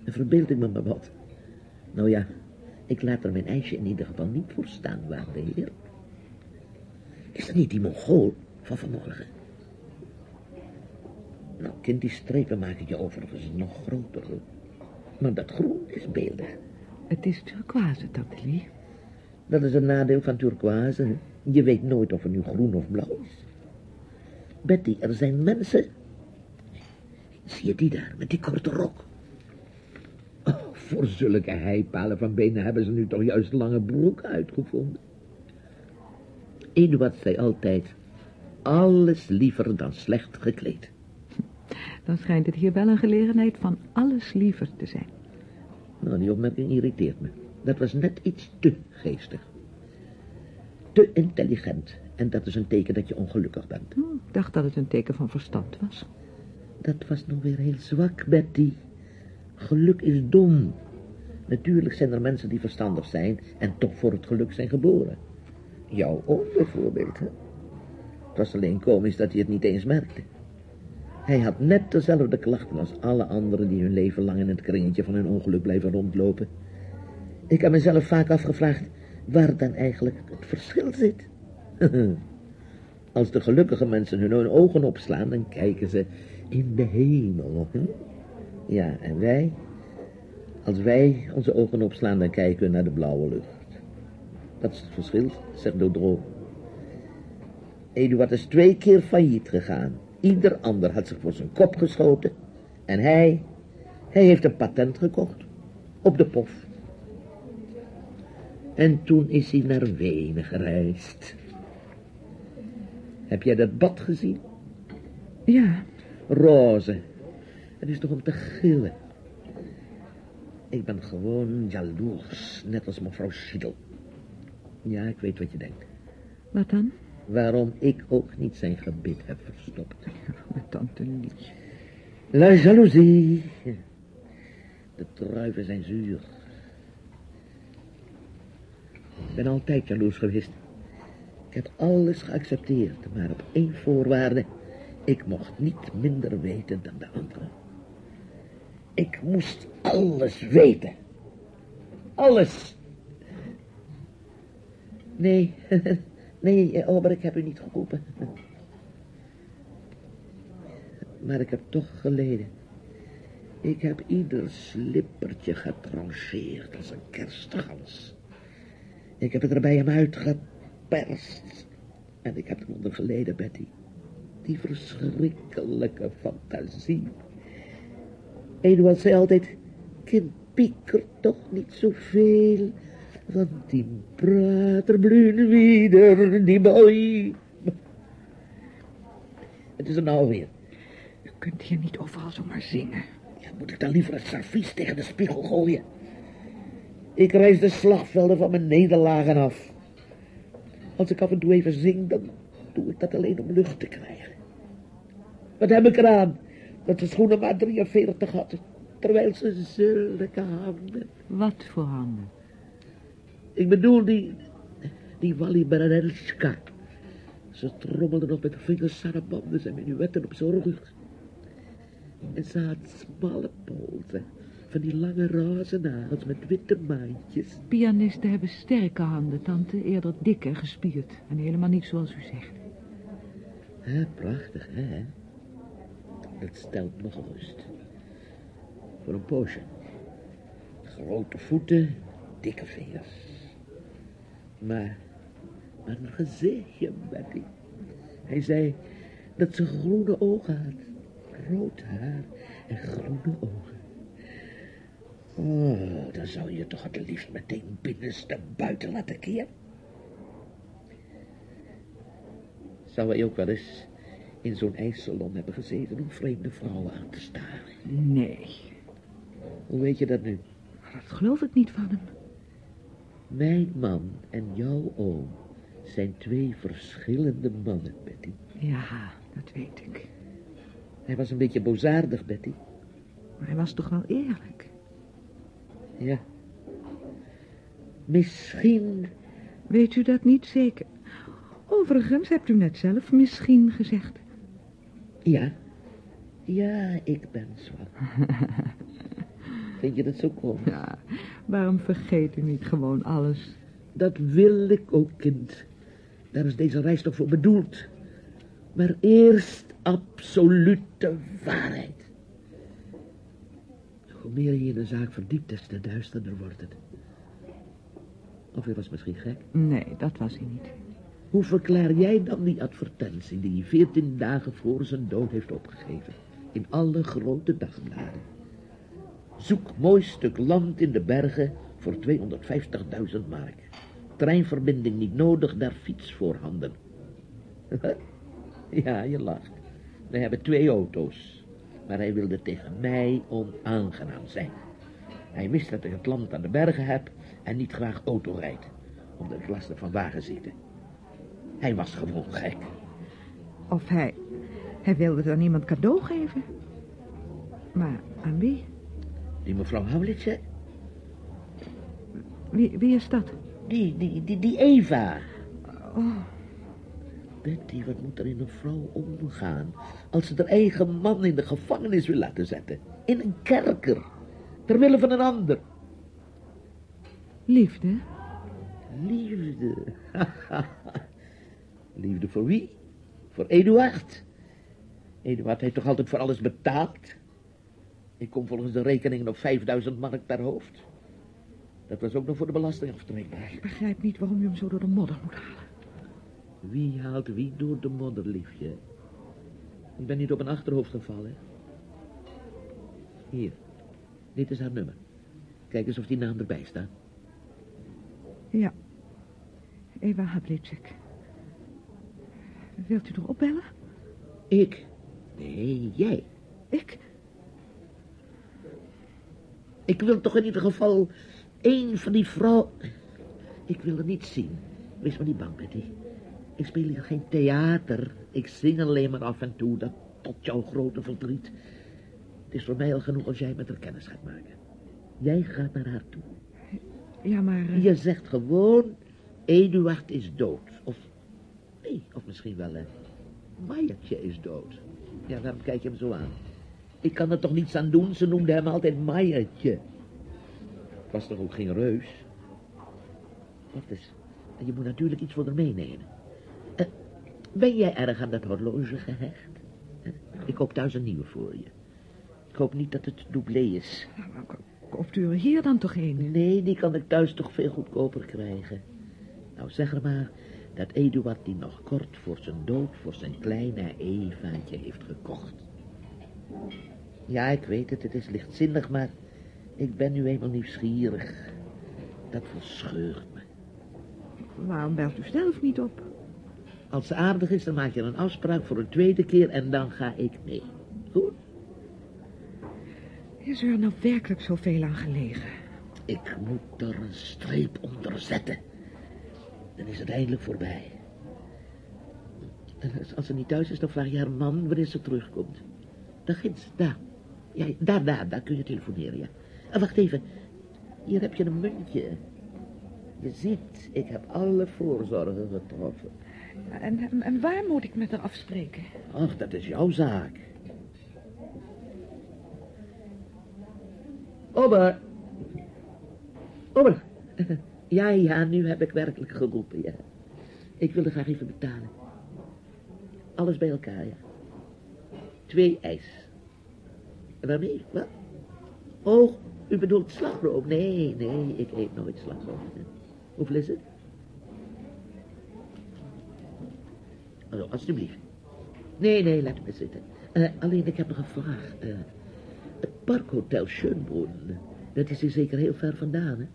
[SPEAKER 2] Dan verbeeld ik me maar wat. Nou ja, ik laat er mijn ijsje in ieder geval niet voor staan, waarde heer. Is dat niet die Mongool van vanmorgen? Nou, kind, die strepen maken je overigens nog groter. hoor. Maar dat groen is beeldig.
[SPEAKER 3] het is turquoise, tante Lee.
[SPEAKER 2] Dat is een nadeel van turquoise. Je weet nooit of er nu groen of blauw is. Betty, er zijn mensen... Zie je die daar, met die korte rok? Oh, voor zulke heipalen van benen hebben ze nu toch juist lange broek uitgevonden. Eduard zei altijd... Alles liever dan slecht gekleed.
[SPEAKER 3] Dan schijnt het hier wel een gelegenheid van alles liever te zijn.
[SPEAKER 2] Nou, die opmerking irriteert me. Dat was net iets te geestig. Te intelligent. En dat is een teken dat je ongelukkig bent.
[SPEAKER 3] Hm, ik dacht dat het een teken van verstand was.
[SPEAKER 2] Dat was nog weer heel zwak, Betty. Geluk is dom. Natuurlijk zijn er mensen die verstandig zijn en toch voor het geluk zijn geboren. Jouw oom bijvoorbeeld, hè? Het was alleen komisch dat hij het niet eens merkte. Hij had net dezelfde klachten als alle anderen die hun leven lang in het kringetje van hun ongeluk blijven rondlopen. Ik heb mezelf vaak afgevraagd waar dan eigenlijk het verschil zit. <laughs> Als de gelukkige mensen hun ogen opslaan, dan kijken ze in de hemel. Ja, en wij? Als wij onze ogen opslaan, dan kijken we naar de blauwe lucht. Dat is het verschil, zegt Dodro. Eduard is twee keer failliet gegaan. Ieder ander had zich voor zijn kop geschoten. En hij, hij heeft een patent gekocht. Op de pof. En toen is hij naar Wenen gereisd. Heb jij dat bad gezien?
[SPEAKER 3] Ja,
[SPEAKER 2] Roze. Het is toch om te gillen. Ik ben gewoon jaloers, net als mevrouw Schiedel. Ja, ik weet wat je denkt.
[SPEAKER 3] wat dan?
[SPEAKER 2] Waarom ik ook niet zijn gebit heb verstopt.
[SPEAKER 3] Met <laughs> tante Lies.
[SPEAKER 2] La jalousie. De druiven zijn zuur. Ik ben altijd jaloers geweest. Ik heb alles geaccepteerd, maar op één voorwaarde. Ik mocht niet minder weten dan de anderen. Ik moest alles weten. Alles. Nee, <laughs> nee, Ober, ik heb u niet geroepen. <laughs> Maar ik heb toch geleden. Ik heb ieder slippertje getrancheerd als een kerstgans. Ik heb het er bij hem uitgeperst. En ik heb eronder geleden, Betty. Die verschrikkelijke fantasie. Eduard zei altijd, kind pieker toch niet zoveel. Want die prater bluen wieder, die boy. Het is er nou weer.
[SPEAKER 3] U kunt hier niet overal zomaar zingen.
[SPEAKER 2] Ja, moet ik dan liever het servies tegen de spiegel gooien? Ik reis de slagvelden van mijn nederlagen af. Als ik af en toe even zing, dan doe ik dat alleen om lucht te krijgen. Wat heb ik eraan? Dat de schoenen maar 43 had, terwijl ze zulke handen...
[SPEAKER 3] Wat voor handen?
[SPEAKER 2] Ik bedoel die, die Wally Berenelska. Ze trommelde nog met de vingers sarabanders en minuetten op zijn rug. En ze had smalle polsen, van die lange roze nagels met witte maantjes.
[SPEAKER 3] Pianisten hebben sterke handen, tante. Eerder dik en gespierd. En helemaal niet zoals u zegt.
[SPEAKER 2] Hè, prachtig, hè? Het stelt nog rust. Voor een poosje. Grote voeten, dikke vingers. Maar, maar een gezichtje, Betty. Hij zei dat ze groene ogen had. Rood haar en groene ogen. Oh, dan zou je toch het liefst meteen binnenste buiten laten keren. Zou hij ook wel eens in zo'n ijssalon hebben gezeten om vreemde vrouwen aan te staren?
[SPEAKER 3] Nee,
[SPEAKER 2] Hoe weet je dat nu?
[SPEAKER 3] dat geloof ik niet van hem.
[SPEAKER 2] Mijn man en jouw oom zijn twee verschillende mannen, Betty.
[SPEAKER 3] Ja, dat weet ik.
[SPEAKER 2] Hij was een beetje bozaardig, Betty.
[SPEAKER 3] Maar hij was toch wel eerlijk.
[SPEAKER 2] Ja. Misschien,
[SPEAKER 3] Weet u dat niet zeker? Overigens hebt u net zelf misschien gezegd.
[SPEAKER 2] ja. Ja, ik ben zwak. <laughs> Vind je dat zo komisch?
[SPEAKER 3] Ja, waarom vergeet u niet gewoon alles?
[SPEAKER 2] Dat wil ik ook, kind. Daar is deze reis toch voor bedoeld. Maar eerst absolute waarheid. Hoe meer je in een zaak verdiept, des te duisterder wordt het. Of je was misschien gek.
[SPEAKER 3] Nee, dat was hij niet.
[SPEAKER 2] Hoe verklaar jij dan die advertentie die hij veertien dagen voor zijn dood heeft opgegeven? In alle grote dagbladen. Zoek mooi stuk land in de bergen voor 250.000 mark. Treinverbinding niet nodig, daar fiets voorhanden. <laughs> ja, je lacht. We hebben twee auto's. Maar hij wilde tegen mij onaangenaam zijn. Hij wist dat ik het land aan de bergen heb en niet graag auto rijd. Omdat ik last heb van wagenzitten. Hij was gewoon gek.
[SPEAKER 3] Of hij... Hij wilde dan iemand cadeau geven. Maar aan wie?
[SPEAKER 2] Die mevrouw Howlitz,
[SPEAKER 3] Wie, wie is dat?
[SPEAKER 2] Die, die, die, die Eva.
[SPEAKER 3] Oh,
[SPEAKER 2] Betty, wat moet er in een vrouw omgaan... als ze haar eigen man in de gevangenis wil laten zetten? In een kerker. Terwille van een ander.
[SPEAKER 3] liefde.
[SPEAKER 2] Liefde. <laughs> Liefde voor wie? Voor Eduard. Eduard heeft toch altijd voor alles betaald? Ik kom volgens de rekeningen op 5000 mark per hoofd. Dat was ook nog voor de belastingaftrek.
[SPEAKER 3] Ik begrijp niet waarom je hem zo door de modder moet halen.
[SPEAKER 2] Wie haalt wie door de modder, liefje? Ik ben niet op een achterhoofd gevallen. Hier, dit is haar nummer. Kijk eens of die naam erbij staat.
[SPEAKER 3] Ja. Eva Havlicek. Wilt u erop bellen?
[SPEAKER 2] Ik? Nee, jij.
[SPEAKER 3] Ik?
[SPEAKER 2] Ik wil toch in ieder geval één van die vrouw... Ik wil er niet zien. Wees maar niet bang, Betty. Ik speel hier geen theater. Ik zing alleen maar af en toe, dat tot jouw grote verdriet. Het is voor mij al genoeg als jij met haar kennis gaat maken. Jij gaat naar haar toe.
[SPEAKER 3] Ja, maar... eh,
[SPEAKER 2] Je zegt gewoon, Eduard is dood. Of, nee, of misschien wel, eh, Maiertje is dood. Ja, waarom kijk je hem zo aan? Ik kan er toch niets aan doen, ze noemde hem altijd Maiertje. Het was toch ook geen reus? Wacht eens, en je moet natuurlijk iets voor haar meenemen. Eh, ben jij erg aan dat horloge gehecht? Eh, ik koop thuis een nieuwe voor je. Ik hoop niet dat het doublé is.
[SPEAKER 3] nou, ko- Koopt u er hier dan toch een?
[SPEAKER 2] Nee, die kan ik thuis toch veel goedkoper krijgen. Nou, zeg er maar dat Eduard die nog kort voor zijn dood voor zijn kleine Evaatje heeft gekocht. Ja, ik weet het, het is lichtzinnig, maar ik ben nu eenmaal nieuwsgierig. Dat verscheurt me.
[SPEAKER 3] Waarom belt u zelf niet op?
[SPEAKER 2] Als ze aardig is, dan maak je een afspraak voor een tweede keer en dan ga ik mee. Goed?
[SPEAKER 3] Is er nou werkelijk zoveel aan gelegen?
[SPEAKER 2] Ik moet er een streep onder zetten. Dan is het eindelijk voorbij. En als- als ze niet thuis is, dan vraag je haar man wanneer ze terugkomt. Daar ginds, daar. Ja, daar, daar, daar kun je telefoneren, ja. En wacht even. Hier heb je een muntje. Je ziet, ik heb alle voorzorgen getroffen.
[SPEAKER 3] En, en, en waar moet ik met haar afspreken?
[SPEAKER 2] Ach, dat is jouw zaak. Ober. Ober. <laughs> Ja, ja, nu heb ik werkelijk geroepen, ja. Ik wilde graag even betalen. Alles bij elkaar, ja. Twee ijs. Waarmee? Wat? Oh, u bedoelt slagroom? Nee, nee, ik eet nooit slagroom. Hoeveel is het? Alsjeblieft. Nee, nee, laat me zitten. Eh, alleen, ik heb nog een vraag. Eh, het parkhotel Schönbrunn, dat is hier zeker heel ver vandaan, hè?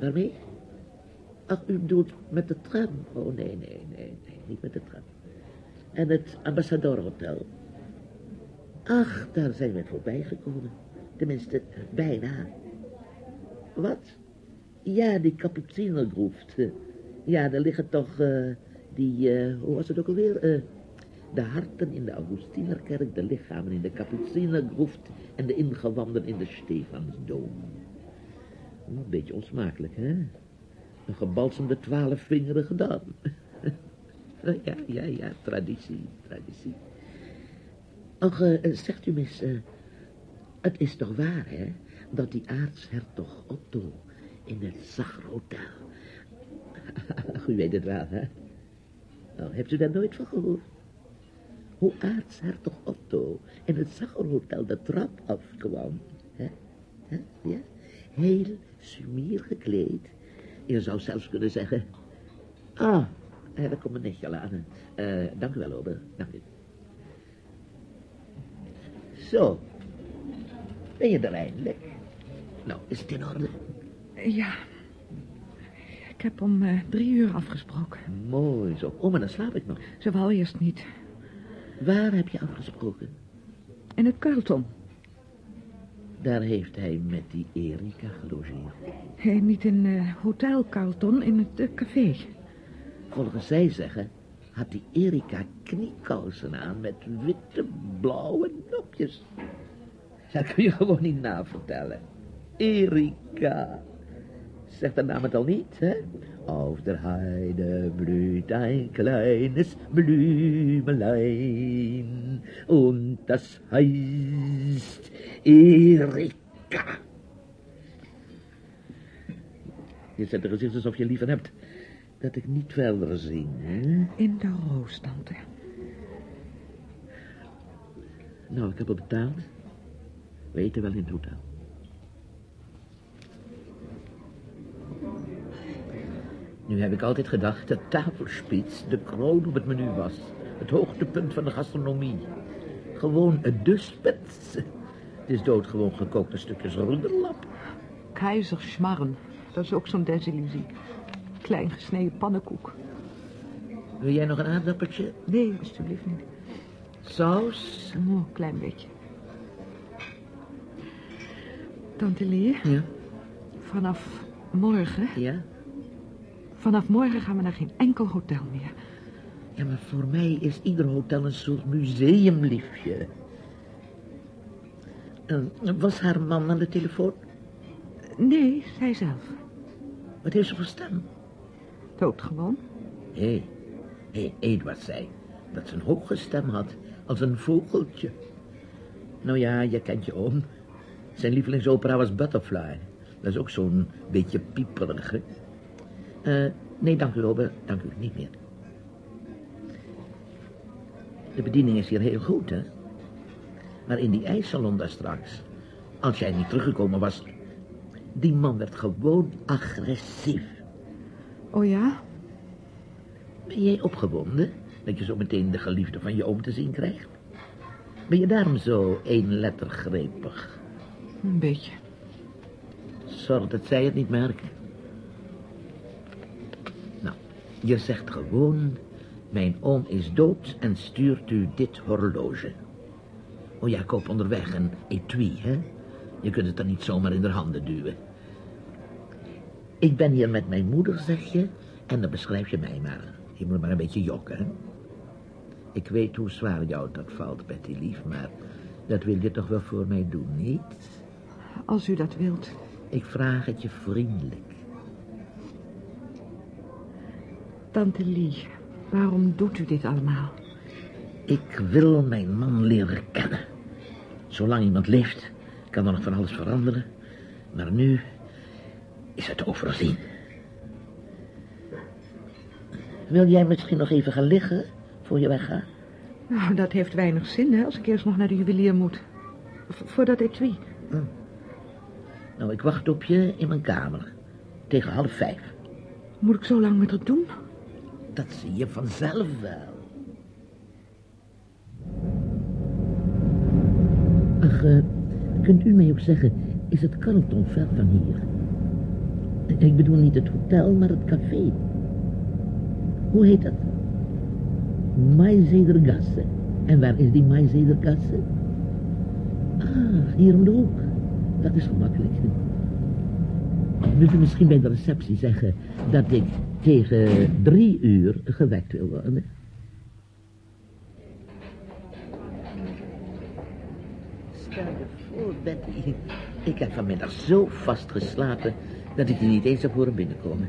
[SPEAKER 2] Waarmee? Ach, u bedoelt met de tram? Oh, nee, nee, nee, nee, niet met de tram. En het ambassadorhotel? Ach, daar zijn we voorbij gekomen. Tenminste, bijna. Wat? Ja, die kapucinergroeft. Ja, daar liggen toch eh, die, eh, hoe was het ook alweer? Eh, de harten in de Augustinerkerk, de lichamen in de kapucinergroeft en de ingewanden in de Stefansdoom. Een beetje onsmakelijk, hè? Een gebalsemde twaalfvingerige dam. <laughs> ja, ja, ja, traditie, traditie. Ach, eh, zegt u mis, eh, het is toch waar, hè, dat die aartshertog Otto in het Zagrhotel... <laughs> u weet het wel, hè? Nou, hebt u daar nooit van gehoord? Hoe aartshertog Otto in het Zagrhotel de trap afkwam, hè? hè? Ja? Heel sumier gekleed. Je zou zelfs kunnen zeggen... Ah, eh, daar komt nichtje al aan. Eh, dank u wel, Ober. Dank u. Zo. Ben je er eindelijk? Nou, is het in orde?
[SPEAKER 3] Ja. Ik heb om eh, drie uur afgesproken.
[SPEAKER 2] Mooi zo. Oh, maar dan slaap ik nog.
[SPEAKER 3] Ze wou eerst niet.
[SPEAKER 2] Waar heb je afgesproken?
[SPEAKER 3] In het Carlton.
[SPEAKER 2] Daar heeft hij met die Erika gelogeerd.
[SPEAKER 3] Nee, niet in eh, Hotel Carlton, in het eh, café.
[SPEAKER 2] Volgens zij zeggen had die Erika kniekousen aan met witte, blauwe Dat kun je gewoon niet navertellen. Erika. Zegt de naam het al niet, hè? Auf der Heide blüht ein kleines Blümelein. Und das heißt Erika. Je zet er gezicht alsof je liever hebt dat ik niet verder zing, hè?
[SPEAKER 3] In de roos, tante.
[SPEAKER 2] Nou, ik heb al betaald. We eten wel in het hotel. Nu heb ik altijd gedacht dat tafelspits de kroon op het menu was. Het hoogtepunt van de gastronomie. Gewoon de spits. Het is doodgewoon gekookte stukjes roederlap.
[SPEAKER 3] Keizerschmarren. Dat is ook zo'n desillusie. Klein gesneden pannenkoek.
[SPEAKER 2] Wil jij nog een aardappeltje?
[SPEAKER 3] Nee, alsjeblieft niet.
[SPEAKER 2] Saus?
[SPEAKER 3] Oh, een klein beetje. Tante Lee,
[SPEAKER 2] Ja.
[SPEAKER 3] vanaf morgen...
[SPEAKER 2] Ja?
[SPEAKER 3] Vanaf morgen gaan we naar geen enkel hotel meer.
[SPEAKER 2] Ja, maar voor mij is ieder hotel een soort museumliefje. Eh, was haar man aan de telefoon?
[SPEAKER 3] Nee, zij zelf.
[SPEAKER 2] Wat heeft ze voor stem?
[SPEAKER 3] Doodgewoon.
[SPEAKER 2] Hé, hey, hé, Eduard zei dat ze een hoge stem had, als een vogeltje. Nou ja, je kent je oom. Zijn lievelingsopera was Butterfly. Dat is ook zo'n beetje pieperig? Eh, nee, dank u, Robert. Dank u, niet meer. De bediening is hier heel goed, hè? Maar in die ijssalon daar straks, als jij niet teruggekomen was... Die man werd gewoon agressief.
[SPEAKER 3] Oh ja?
[SPEAKER 2] Ben jij opgewonden dat je zo meteen de geliefde van je oom te zien krijgt? Ben je daarom zo eenlettergrepig?
[SPEAKER 3] Een beetje.
[SPEAKER 2] Zorg dat zij het niet merken. Nou, je zegt gewoon... Mijn oom is dood en stuurt u dit horloge. Oh ja, koop onderweg een etui, hè? Je kunt het dan niet zomaar in de handen duwen. Ik ben hier met mijn moeder, zeg je, en dan beschrijf je mij maar. Je moet maar een beetje jokken, hè? Ik weet hoe zwaar jou dat valt, Betty lief, maar dat wil je toch wel voor mij doen, niet?
[SPEAKER 3] Als u dat wilt.
[SPEAKER 2] Ik vraag het je vriendelijk.
[SPEAKER 3] Tante Lee, waarom doet u dit allemaal?
[SPEAKER 2] Ik wil mijn man leren kennen. Zolang iemand leeft, kan er nog van alles veranderen. Maar nu is het overzien. Wil jij misschien nog even gaan liggen voor je weggaat?
[SPEAKER 3] Nou, dat heeft weinig zin, hè, als ik eerst nog naar de juwelier moet. V- voor dat etui.
[SPEAKER 2] Nou, ik wacht op je in mijn kamer. Tegen half vijf.
[SPEAKER 3] Moet ik zo lang met het doen?
[SPEAKER 2] Dat zie je vanzelf wel. Ach, eh, kunt u mij ook zeggen, is het Carlton ver van hier? Ik bedoel niet het hotel, maar het café. Hoe heet dat? Maizedergasse. En waar is die Maizedergasse? Ah, hier om de hoek. Dat is gemakkelijk. Wilt u misschien bij de receptie zeggen dat ik tegen drie uur gewekt wil worden? Stel je voor, Betty. Ik heb vanmiddag zo vast geslapen dat ik je niet eens heb horen binnenkomen.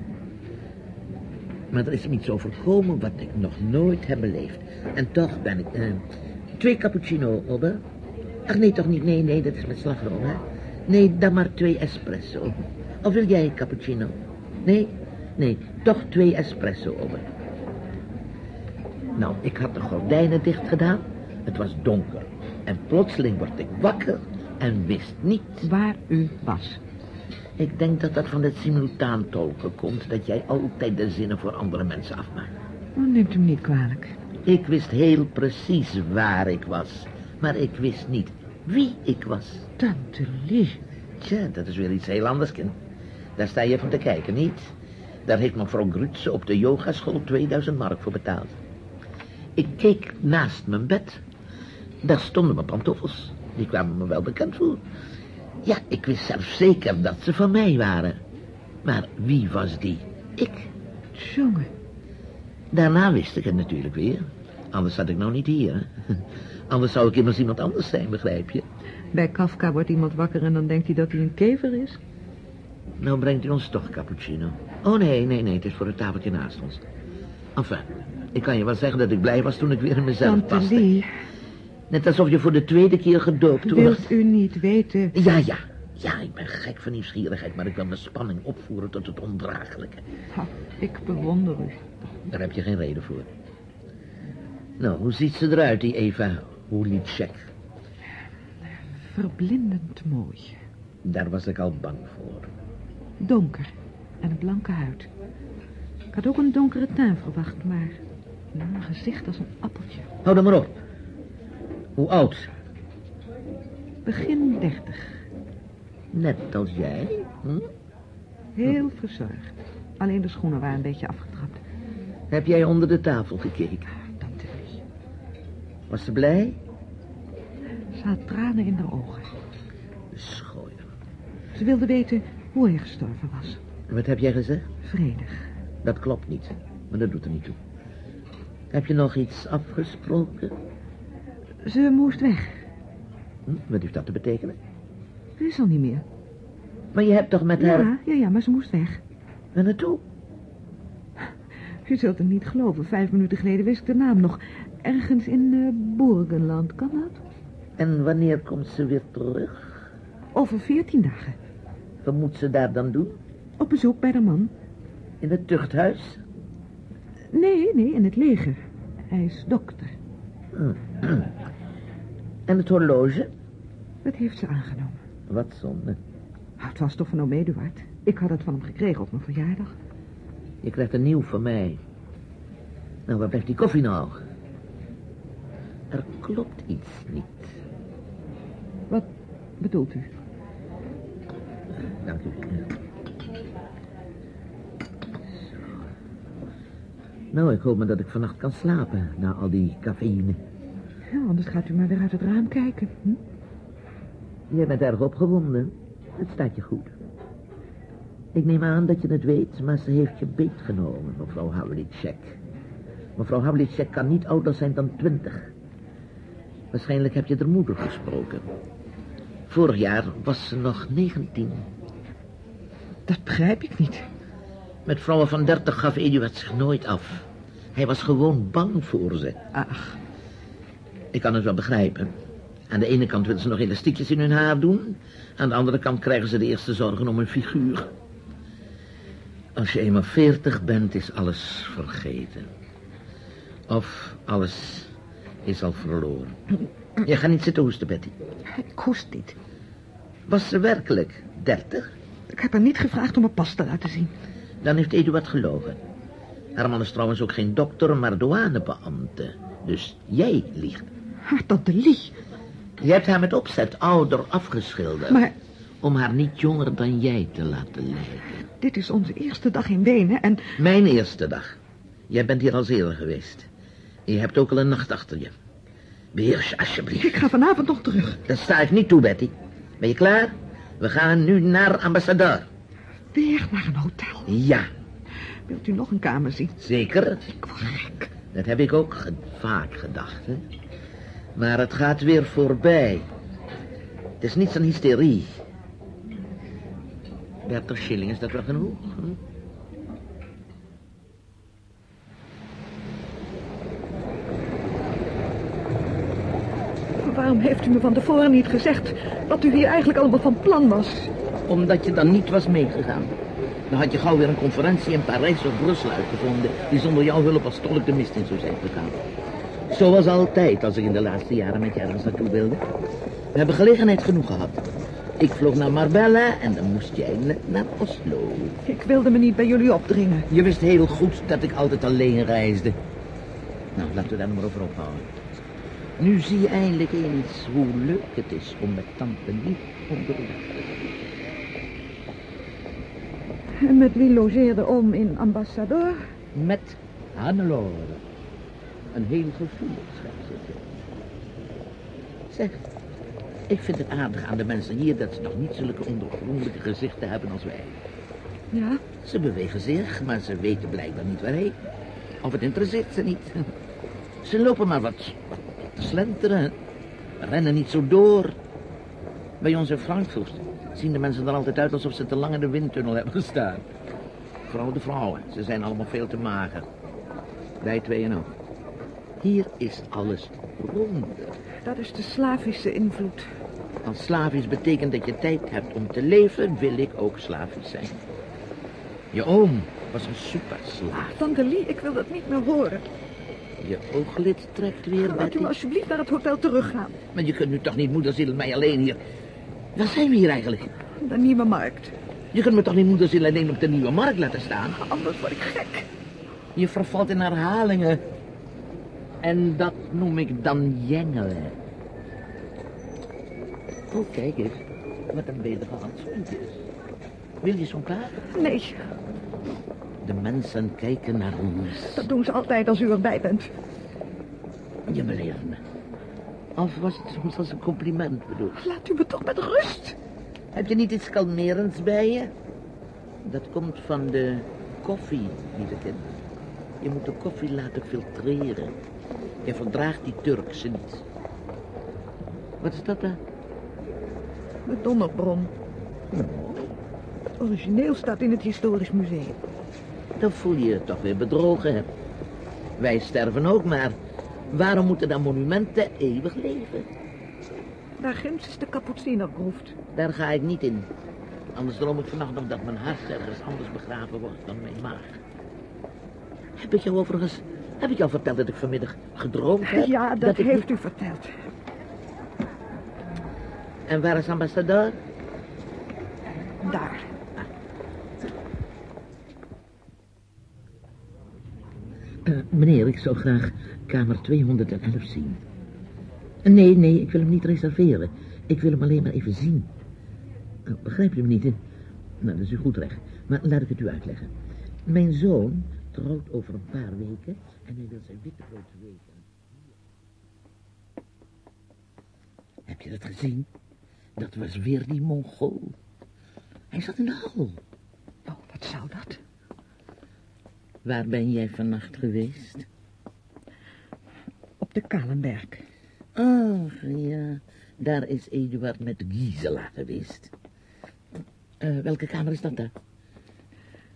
[SPEAKER 2] Maar er is iets overkomen wat ik nog nooit heb beleefd. En toch ben ik... eh, twee cappuccino, Obbe. Ach nee, toch niet. Nee, nee, dat is met slagroom, hè. Nee, dan maar twee espresso. Of wil jij een cappuccino? Nee? Nee, toch twee espresso, Obbe. Nou, ik had de gordijnen dicht gedaan. Het was donker. En plotseling word ik wakker en wist niet.
[SPEAKER 3] Waar u was.
[SPEAKER 2] Ik denk dat dat van het simultaan tolken komt... dat jij altijd de zinnen voor andere mensen afmaakt.
[SPEAKER 3] Oh, neemt u me niet kwalijk.
[SPEAKER 2] Ik wist heel precies waar ik was. Maar ik wist niet wie ik was.
[SPEAKER 3] Tante Lee.
[SPEAKER 2] Tja, dat is weer iets heel anders, kind. Daar sta je van te kijken, niet? Daar heeft mevrouw Grutse op de yogaschool 2000 mark voor betaald. Ik keek naast mijn bed. Daar stonden mijn pantoffels. Die kwamen me wel bekend voor. Ja, ik wist zelf zeker dat ze van mij waren. Maar wie was die? Ik.
[SPEAKER 3] Jongen.
[SPEAKER 2] Daarna wist ik het natuurlijk weer. Anders zat ik nou niet hier. <laughs> Anders zou ik immers iemand anders zijn, begrijp je?
[SPEAKER 3] Bij Kafka wordt iemand wakker en dan denkt hij dat hij een kever is.
[SPEAKER 2] Nou brengt u ons toch cappuccino. Oh nee, nee, nee, het is voor het tafeltje naast ons. Enfin, ik kan je wel zeggen dat ik blij was toen ik weer in mezelf
[SPEAKER 3] Tante
[SPEAKER 2] paste.
[SPEAKER 3] Lee,
[SPEAKER 2] Net alsof je voor de tweede keer gedoopt wordt.
[SPEAKER 3] wilt u niet weten...
[SPEAKER 2] Ja, ja. Ja, ik ben gek van nieuwsgierigheid, maar ik wil mijn spanning opvoeren tot het ondraaglijke.
[SPEAKER 3] Oh, ik bewonder u.
[SPEAKER 2] Daar heb je geen reden voor. Nou, hoe ziet ze eruit, die Eva Hulitschek?
[SPEAKER 3] Verblindend mooi.
[SPEAKER 2] Daar was ik al bang voor.
[SPEAKER 3] Donker en een blanke huid. Ik had ook een donkere tuin verwacht, maar... een gezicht als een appeltje.
[SPEAKER 2] Hou dan maar op. Hoe oud?
[SPEAKER 3] Begin dertig.
[SPEAKER 2] Net als jij. Hm?
[SPEAKER 3] Heel verzorgd. Alleen de schoenen waren een beetje afgetrapt.
[SPEAKER 2] Heb jij onder de tafel gekeken?
[SPEAKER 3] Tante Lee.
[SPEAKER 2] Was ze blij?
[SPEAKER 3] Ze had tranen in haar ogen.
[SPEAKER 2] Schooier.
[SPEAKER 3] Ze wilde weten hoe hij gestorven was.
[SPEAKER 2] En wat heb jij gezegd?
[SPEAKER 3] Vredig.
[SPEAKER 2] Dat klopt niet. Maar dat doet er niet toe. Heb je nog iets afgesproken?
[SPEAKER 3] Ze moest weg.
[SPEAKER 2] Hm? Wat heeft dat te betekenen?
[SPEAKER 3] Ze is al niet meer.
[SPEAKER 2] Maar je hebt toch met haar...
[SPEAKER 3] Ja, ja, maar ze moest weg.
[SPEAKER 2] Waar naartoe?
[SPEAKER 3] U zult het niet geloven. Vijf minuten geleden wist ik de naam nog. Ergens in uh, kan dat?
[SPEAKER 2] En wanneer komt ze weer terug?
[SPEAKER 3] Over veertien dagen.
[SPEAKER 2] Wat moet ze daar dan doen?
[SPEAKER 3] Op bezoek bij de man.
[SPEAKER 2] In het tuchthuis?
[SPEAKER 3] Nee, nee, in het leger. Hij is dokter.
[SPEAKER 2] En het horloge?
[SPEAKER 3] Dat heeft ze aangenomen.
[SPEAKER 2] Wat zonde.
[SPEAKER 3] Nou, het was toch van oom Eduard. Ik had het van hem gekregen op mijn verjaardag.
[SPEAKER 2] Je krijgt een nieuw van mij. Nou, waar blijft die koffie nou? Er klopt iets niet.
[SPEAKER 3] Wat bedoelt u?
[SPEAKER 2] Dank u. Nou, ik hoop maar dat ik vannacht kan slapen na al die cafeïne.
[SPEAKER 3] Ja, anders gaat u maar weer uit het raam kijken. Hm?
[SPEAKER 2] Jij bent erg opgewonden. Het staat je goed. Ik neem aan dat je het weet, maar ze heeft je beetgenomen, mevrouw Havlicek. Mevrouw Havlicek kan niet ouder zijn dan twintig. Waarschijnlijk heb je de moeder gesproken. Vorig jaar was ze nog negentien.
[SPEAKER 3] Dat begrijp ik niet.
[SPEAKER 2] Met vrouwen van dertig gaf Eduard zich nooit af. Hij was gewoon bang voor ze.
[SPEAKER 3] Ach,
[SPEAKER 2] Ik kan het wel begrijpen. Aan de ene kant willen ze nog elastiekjes in hun haar doen. Aan de andere kant krijgen ze de eerste zorgen om hun figuur. Als je eenmaal veertig bent, is alles vergeten. Of alles is al verloren. Je gaat niet zitten hoesten, Betty.
[SPEAKER 3] ik hoest niet.
[SPEAKER 2] Was ze werkelijk dertig?
[SPEAKER 3] Ik heb haar niet gevraagd om een pas te laten zien.
[SPEAKER 2] Dan heeft Eduard gelogen. Haar man is trouwens ook geen dokter, maar douanebeambte. Dus jij liegt.
[SPEAKER 3] Tante Lee.
[SPEAKER 2] Je hebt haar met opzet ouder afgeschilderd.
[SPEAKER 3] Maar
[SPEAKER 2] Om haar niet jonger dan jij te laten lijken.
[SPEAKER 3] dit is onze eerste dag in Wenen en...
[SPEAKER 2] Mijn eerste dag. Jij bent hier al eerder geweest. Je hebt ook al een nacht achter je. Beheers je alsjeblieft.
[SPEAKER 3] Ik ga vanavond nog terug.
[SPEAKER 2] Dat sta ik niet toe, Betty. Ben je klaar? We gaan nu naar ambassadeur.
[SPEAKER 3] Weer naar een hotel.
[SPEAKER 2] Ja,
[SPEAKER 3] Wilt u nog een kamer zien?
[SPEAKER 2] zeker.
[SPEAKER 3] Ik word gek.
[SPEAKER 2] Dat heb ik ook ge- vaak gedacht, hè. Maar het gaat weer voorbij. Het is niets aan hysterie. 30 shilling, is dat wel genoeg? Hm?
[SPEAKER 3] Waarom heeft u me van tevoren niet gezegd wat u hier eigenlijk allemaal van plan was?
[SPEAKER 2] Omdat je dan niet was meegegaan. Dan had je gauw weer een conferentie in Parijs of Brussel uitgevonden... die zonder jouw hulp als tolk de mist in zou zijn gegaan. Zoals altijd als ik in de laatste jaren met je ergens naartoe wilde. We hebben gelegenheid genoeg gehad. Ik vloog naar Marbella en dan moest jij naar Oslo.
[SPEAKER 3] Ik wilde me niet bij jullie opdringen.
[SPEAKER 2] Je wist heel goed dat ik altijd alleen reisde. Nou, laten we daar nog maar over ophouden. Nu zie je eindelijk eens hoe leuk het is om met tante niet onder te.
[SPEAKER 3] En met wie logeerde oom in ambassadeur?
[SPEAKER 2] Met Hannelore. Een heel gevoelig schepseltje. Zeg, ik vind het aardig aan de mensen hier dat ze nog niet zulke ondergrondelijke gezichten hebben als wij.
[SPEAKER 3] Ja,
[SPEAKER 2] Ze bewegen zich, maar ze weten blijkbaar niet waarheen. Of het interesseert ze niet. Ze lopen maar wat, wat te slenteren. Rennen niet zo door. Bij ons in Frankfurt zien de mensen er altijd uit alsof ze te lang in de windtunnel hebben gestaan. Vooral de vrouwen, ze zijn allemaal veel te mager. Wij tweeën ook. Hier is alles ronder.
[SPEAKER 3] Dat is de Slavische invloed.
[SPEAKER 2] Als slavisch betekent dat je tijd hebt om te leven, wil ik ook slavisch zijn. Je oom was een superslaaf.
[SPEAKER 3] Tante Lee, ik wil dat niet meer horen.
[SPEAKER 2] Je ooglid trekt weer,
[SPEAKER 3] Laat
[SPEAKER 2] Betty.
[SPEAKER 3] me alsjeblieft naar het hotel teruggaan.
[SPEAKER 2] Maar je kunt nu toch niet moederziel en mij alleen hier... Waar zijn we hier eigenlijk?
[SPEAKER 3] De Nieuwe Markt.
[SPEAKER 2] Je kunt me toch niet moederziel alleen op de Nieuwe Markt laten staan?
[SPEAKER 3] Anders word ik gek.
[SPEAKER 2] Je vervalt in herhalingen. En dat noem ik dan jengelen. Oh, kijk eens. Wat een betere handschoentjes. Wil je zo'n paar?
[SPEAKER 3] Nee,
[SPEAKER 2] De mensen kijken naar ons.
[SPEAKER 3] dat doen ze altijd als u erbij bent.
[SPEAKER 2] Je beleeft me. Of was het soms als een compliment bedoeld?
[SPEAKER 3] Laat u me toch met rust.
[SPEAKER 2] Heb je niet iets kalmerends bij je? Dat komt van de koffie, lieve kind. Je moet de koffie laten filtreren. Je verdraagt die Turkse niet. Wat is dat daar?
[SPEAKER 3] De donderbron. Het origineel staat in het Historisch Museum.
[SPEAKER 2] Dan voel je je toch weer bedrogen. Wij sterven ook, maar waarom moeten dan monumenten eeuwig leven?
[SPEAKER 3] Daar ginds is de Kapucinergroeft.
[SPEAKER 2] Daar ga ik niet in. Anders droom ik vannacht nog dat mijn hart ergens anders begraven wordt dan mijn maag. Heb ik jou overigens... Heb ik jou verteld dat ik vanmiddag gedroomd heb?
[SPEAKER 3] Ja, dat, heeft u verteld.
[SPEAKER 2] En waar is ambassadeur?
[SPEAKER 3] Daar.
[SPEAKER 2] Eh, meneer, ik zou graag kamer 211 zien. Eh, Nee, nee, ik wil hem niet reserveren. Ik wil hem alleen maar even zien. Eh, begrijpt u me niet? hè? Nou, dat is u goed recht. Maar laat ik het u uitleggen. Mijn zoon trouwt over een paar weken en hij wil zijn wittebrood weten. Heb je dat gezien? Dat was weer die Mongool. Hij zat in de hal.
[SPEAKER 3] Oh, wat zou dat?
[SPEAKER 2] Waar ben jij vannacht geweest?
[SPEAKER 3] Op de Kalenberg.
[SPEAKER 2] Oh, ja. Daar is Eduard met Gisela geweest. Eh, welke kamer is dat daar?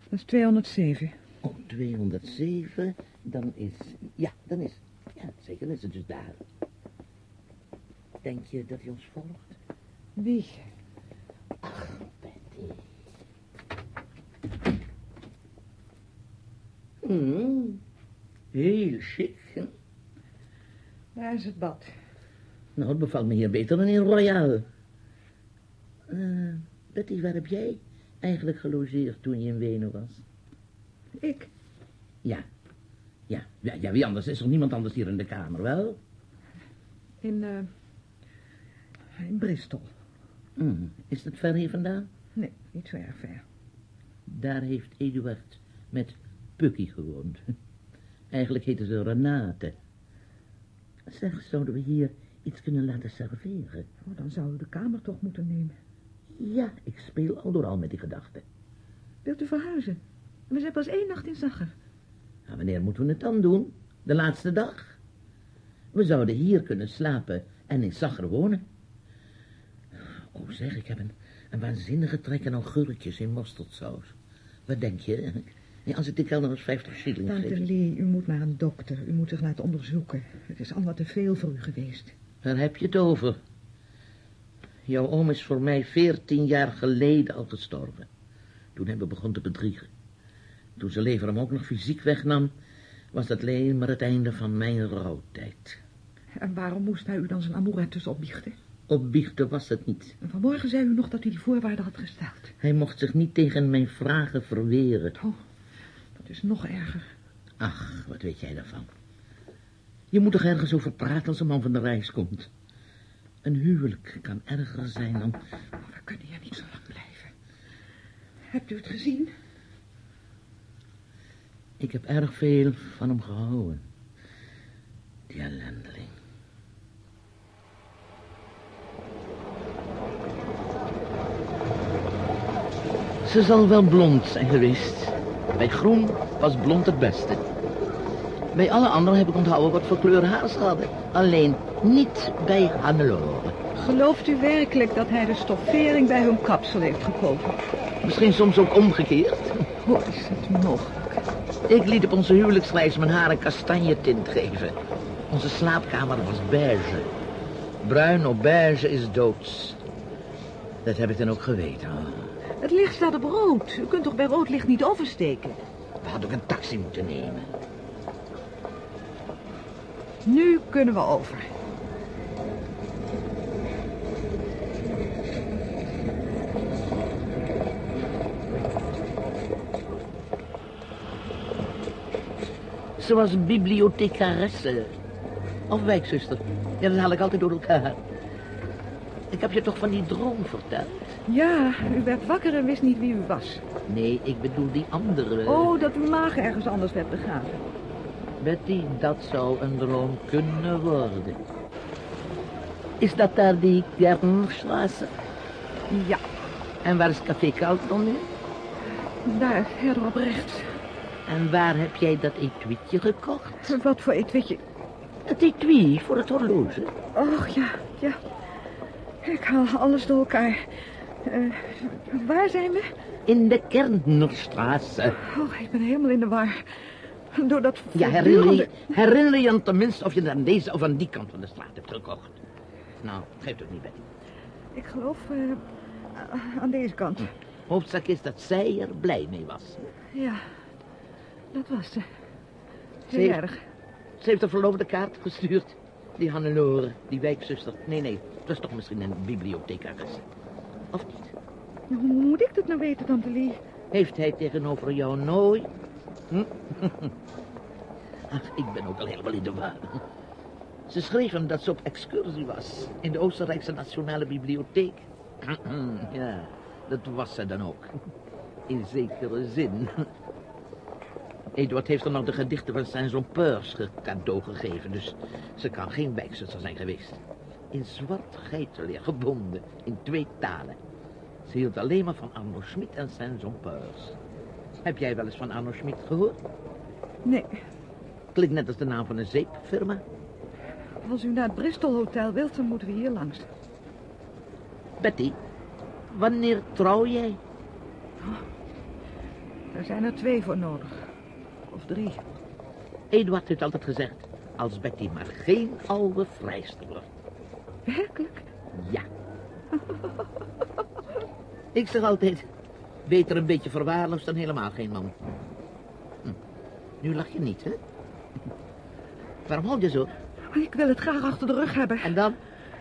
[SPEAKER 3] Dat is 207.
[SPEAKER 2] Oh, 207. Dan is... Ja, dan is... Ja, zeker is het dus daar. Denk je dat hij ons volgt?
[SPEAKER 3] Wie?
[SPEAKER 2] Betty. Hmm. Heel chic. hè?
[SPEAKER 3] Daar is het bad.
[SPEAKER 2] Nou, het bevalt me hier beter dan in Royal. Eh, Betty, waar heb jij eigenlijk gelogeerd toen je in Wenen was?
[SPEAKER 3] Ik?
[SPEAKER 2] Ja. Ja, ja, ja wie anders? Is er niemand anders hier in de kamer, wel?
[SPEAKER 3] In, eh in Bristol.
[SPEAKER 2] Hmm, Is het ver hier vandaan?
[SPEAKER 3] Nee, niet zo erg ver.
[SPEAKER 2] Daar heeft Eduard met Pucky gewoond. <laughs> Eigenlijk heette ze Renate. Zeg, zouden we hier iets kunnen laten serveren?
[SPEAKER 3] Oh, dan zou u de kamer toch moeten nemen.
[SPEAKER 2] Ja, ik speel al door al met die gedachten.
[SPEAKER 3] Wilt u verhuizen? We zijn pas één nacht in Zagger.
[SPEAKER 2] Nou, wanneer moeten we het dan doen? De laatste dag? We zouden hier kunnen slapen en in Zagger wonen. Oh, zeg, ik heb een, een waanzinnige trek aan augurkjes in mosterdsaus. Wat denk je? Ja, als ik die kelder eens 50 shilling
[SPEAKER 3] Tante
[SPEAKER 2] geef.
[SPEAKER 3] Lee, u moet naar een dokter. U moet zich laten onderzoeken. Het is allemaal te veel voor u geweest.
[SPEAKER 2] Waar heb je het over? Jouw oom is voor mij veertien jaar geleden al gestorven. Toen hij me begon te bedriegen. Toen zijn lever hem ook nog fysiek wegnam... was dat alleen maar het einde van mijn rouwtijd.
[SPEAKER 3] En waarom moest hij u dan zijn amourettes opbiechten?
[SPEAKER 2] Opbiechten was het niet.
[SPEAKER 3] En vanmorgen zei u nog dat u die voorwaarden had gesteld.
[SPEAKER 2] Hij mocht zich niet tegen mijn vragen verweren.
[SPEAKER 3] Oh, dat is nog erger.
[SPEAKER 2] Ach, wat weet jij daarvan? Je moet toch ergens over praten als een man van de reis komt. Een huwelijk kan erger zijn dan...
[SPEAKER 3] Maar we kunnen hier niet zo lang blijven. Hebt u het gezien?
[SPEAKER 2] Ik heb erg veel van hem gehouden. Die ellendeling. Ze zal wel blond zijn geweest. Bij groen was blond het beste. Bij alle anderen heb ik onthouden wat voor kleur haar ze hadden. Alleen niet bij Hannelore.
[SPEAKER 3] Gelooft u werkelijk dat hij de stoffering bij hun kapsel heeft gekozen?
[SPEAKER 2] Misschien soms ook omgekeerd.
[SPEAKER 3] Hoe is het mogelijk?
[SPEAKER 2] Ik liet op onze huwelijksreis mijn haar een kastanje tint geven. Onze slaapkamer was beige. Bruin op beige is doods. Dat heb ik dan ook geweten.
[SPEAKER 3] Het licht staat op rood. U kunt toch bij rood licht niet oversteken?
[SPEAKER 2] We hadden ook een taxi moeten nemen.
[SPEAKER 3] Nu kunnen we over.
[SPEAKER 2] Ze was bibliothecaresse. Of wijkzuster. Ja, dat haal ik altijd door elkaar. Ik heb je toch van die droom verteld?
[SPEAKER 3] Ja, u werd wakker en wist niet wie u was.
[SPEAKER 2] Nee, ik bedoel die andere.
[SPEAKER 3] Oh, dat uw maag ergens anders werd begraven.
[SPEAKER 2] Betty, dat zou een droom kunnen worden. Is dat daar die Kernstraße?
[SPEAKER 3] Ja,
[SPEAKER 2] En waar is Café Carlton nu?
[SPEAKER 3] daar, verderop rechts.
[SPEAKER 2] En waar heb jij dat etuietje gekocht?
[SPEAKER 3] Wat voor etuietje?
[SPEAKER 2] Het etui voor het horloge.
[SPEAKER 3] Och, ja, ja. Ik haal alles door elkaar. Eh, waar zijn we?
[SPEAKER 2] In de Kernstraße.
[SPEAKER 3] Oh, ik ben helemaal in de war. Door dat
[SPEAKER 2] Ja, herinner je, herinner je tenminste of je het aan deze of aan die kant van de straat hebt gekocht? Nou, geeft ook niet, Betty.
[SPEAKER 3] Ik geloof eh, aan deze kant.
[SPEAKER 2] Hoofdzaak is dat zij er blij mee was.
[SPEAKER 3] Ja, dat was ze. Heel
[SPEAKER 2] heeft-
[SPEAKER 3] erg.
[SPEAKER 2] Ze heeft een verloofde kaart gestuurd. Die Hannelore, die wijkzuster. Nee, nee, dat is toch misschien een bibliothecaresse. Of niet?
[SPEAKER 3] Hoe moet ik dat nou weten, tante Lee?
[SPEAKER 2] Heeft hij tegenover jou nooit... Hm? Ach, ik ben ook al helemaal in de war. Ze schreef hem dat ze op excursie was. In de Oostenrijkse Nationale Bibliotheek. Ja, dat was ze dan ook. In zekere zin. Eduard heeft er nog de gedichten van Saint-Jean-Peurs cadeau gegeven, dus ze kan geen wijkzuster zijn geweest. In zwart geitenleer gebonden, in twee talen. Ze hield alleen maar van Arno Schmid en Saint-Jean-Peurs. Heb jij wel eens van Arno Schmid gehoord?
[SPEAKER 3] Nee,
[SPEAKER 2] Klinkt net als de naam van een zeepfirma.
[SPEAKER 3] als u naar het Bristol Hotel wilt, dan moeten we hier langs.
[SPEAKER 2] Betty, wanneer trouw jij?
[SPEAKER 3] Er zijn er twee voor nodig. Of drie.
[SPEAKER 2] Eduard heeft altijd gezegd, als Betty maar geen oude vrijster wordt.
[SPEAKER 3] Werkelijk?
[SPEAKER 2] Ja. Ik zeg altijd, beter een beetje verwaarloosd dan helemaal geen man. Hm. Nu lach je niet, hè? Waarom hou je zo?
[SPEAKER 3] Ik wil het graag achter de rug hebben.
[SPEAKER 2] En dan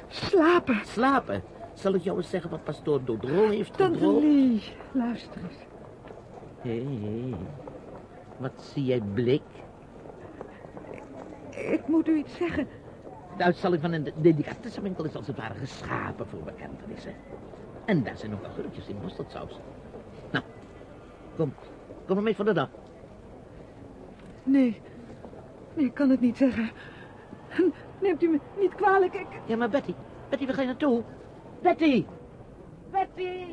[SPEAKER 3] Slapen.
[SPEAKER 2] slapen. Zal ik jou eens zeggen wat pastoor Dodro heeft
[SPEAKER 3] Tante
[SPEAKER 2] gedroomd?
[SPEAKER 3] Lee, luister eens.
[SPEAKER 2] Hé, hé. Wat zie jij blik?
[SPEAKER 3] Ik moet u iets zeggen.
[SPEAKER 2] De uitstelling van een delicatessenwinkel is als het ware geschapen voor bekentenissen. En daar zijn ook augurkjes in mosterdsaus. Nou, kom. Kom maar mee voor de dag.
[SPEAKER 3] Nee. Nee, ik kan het niet zeggen. Neemt u me niet kwalijk, ik...
[SPEAKER 2] Ja, maar Betty, Betty, waar ga je naartoe? Betty! Betty!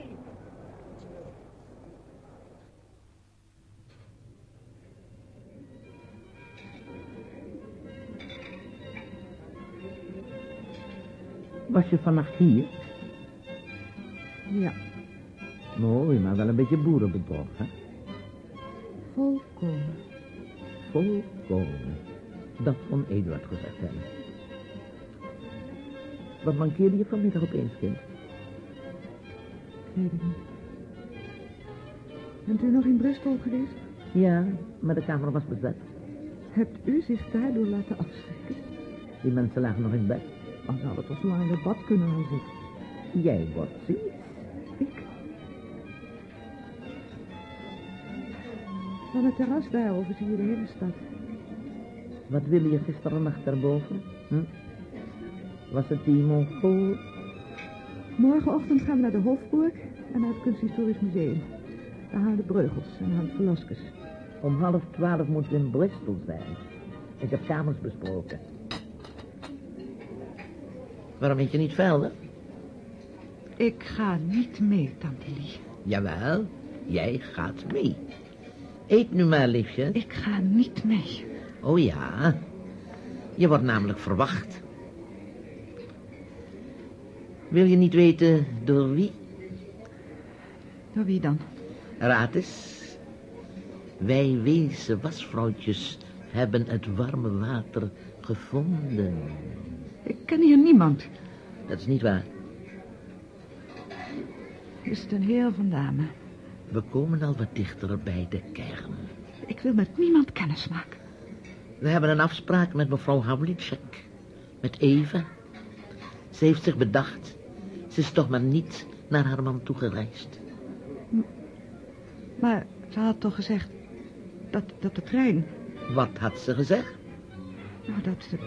[SPEAKER 2] Was je vannacht hier?
[SPEAKER 3] Ja,
[SPEAKER 2] Mooi, maar wel een beetje boerenbedrog, hè?
[SPEAKER 3] volkomen.
[SPEAKER 2] Volkomen. Dat kon Eduard gezegd hebben. Wat mankeerde je vanmiddag opeens, kind?
[SPEAKER 3] Ik weet het niet. Bent u nog in Bristol geweest?
[SPEAKER 2] Ja, maar de kamer was bezet.
[SPEAKER 3] Hebt u zich daardoor laten afschrikken?
[SPEAKER 2] Die mensen lagen nog in bed.
[SPEAKER 3] Dan zou het in het bad kunnen zitten.
[SPEAKER 2] Jij wordt ziek.
[SPEAKER 3] Ik? Van het terras daarover zie je de hele stad.
[SPEAKER 2] Wat wilde je gisteren nacht daarboven? Hm? Was het die Mongool?
[SPEAKER 3] Morgenochtend gaan we naar de Hofburg en naar het Kunsthistorisch Museum. Daar hangen de Breugels en hangt Velasquez.
[SPEAKER 2] Om half twaalf moeten we in Bristol zijn. Ik heb kamers besproken. Waarom weet je niet velden?
[SPEAKER 3] Ik ga niet mee, tante Lee.
[SPEAKER 2] Jawel, jij gaat mee. Eet nu maar, liefje.
[SPEAKER 3] Ik ga niet mee.
[SPEAKER 2] Oh ja, je wordt namelijk verwacht. Wil je niet weten door wie?
[SPEAKER 3] Door wie dan?
[SPEAKER 2] Raad eens. Wij wezen wasvrouwtjes hebben het warme water gevonden.
[SPEAKER 3] Ik ken hier niemand.
[SPEAKER 2] Dat is niet waar.
[SPEAKER 3] Is het een heer van dame?
[SPEAKER 2] We komen al wat dichter bij de kern.
[SPEAKER 3] Ik wil met niemand kennis maken.
[SPEAKER 2] We hebben een afspraak met mevrouw Havlicek. Met Eva. Ze heeft zich bedacht. Ze is toch maar niet naar haar man toegereisd.
[SPEAKER 3] Maar ze had toch gezegd dat, dat de trein...
[SPEAKER 2] Wat had ze gezegd?
[SPEAKER 3] Nou, dat ze,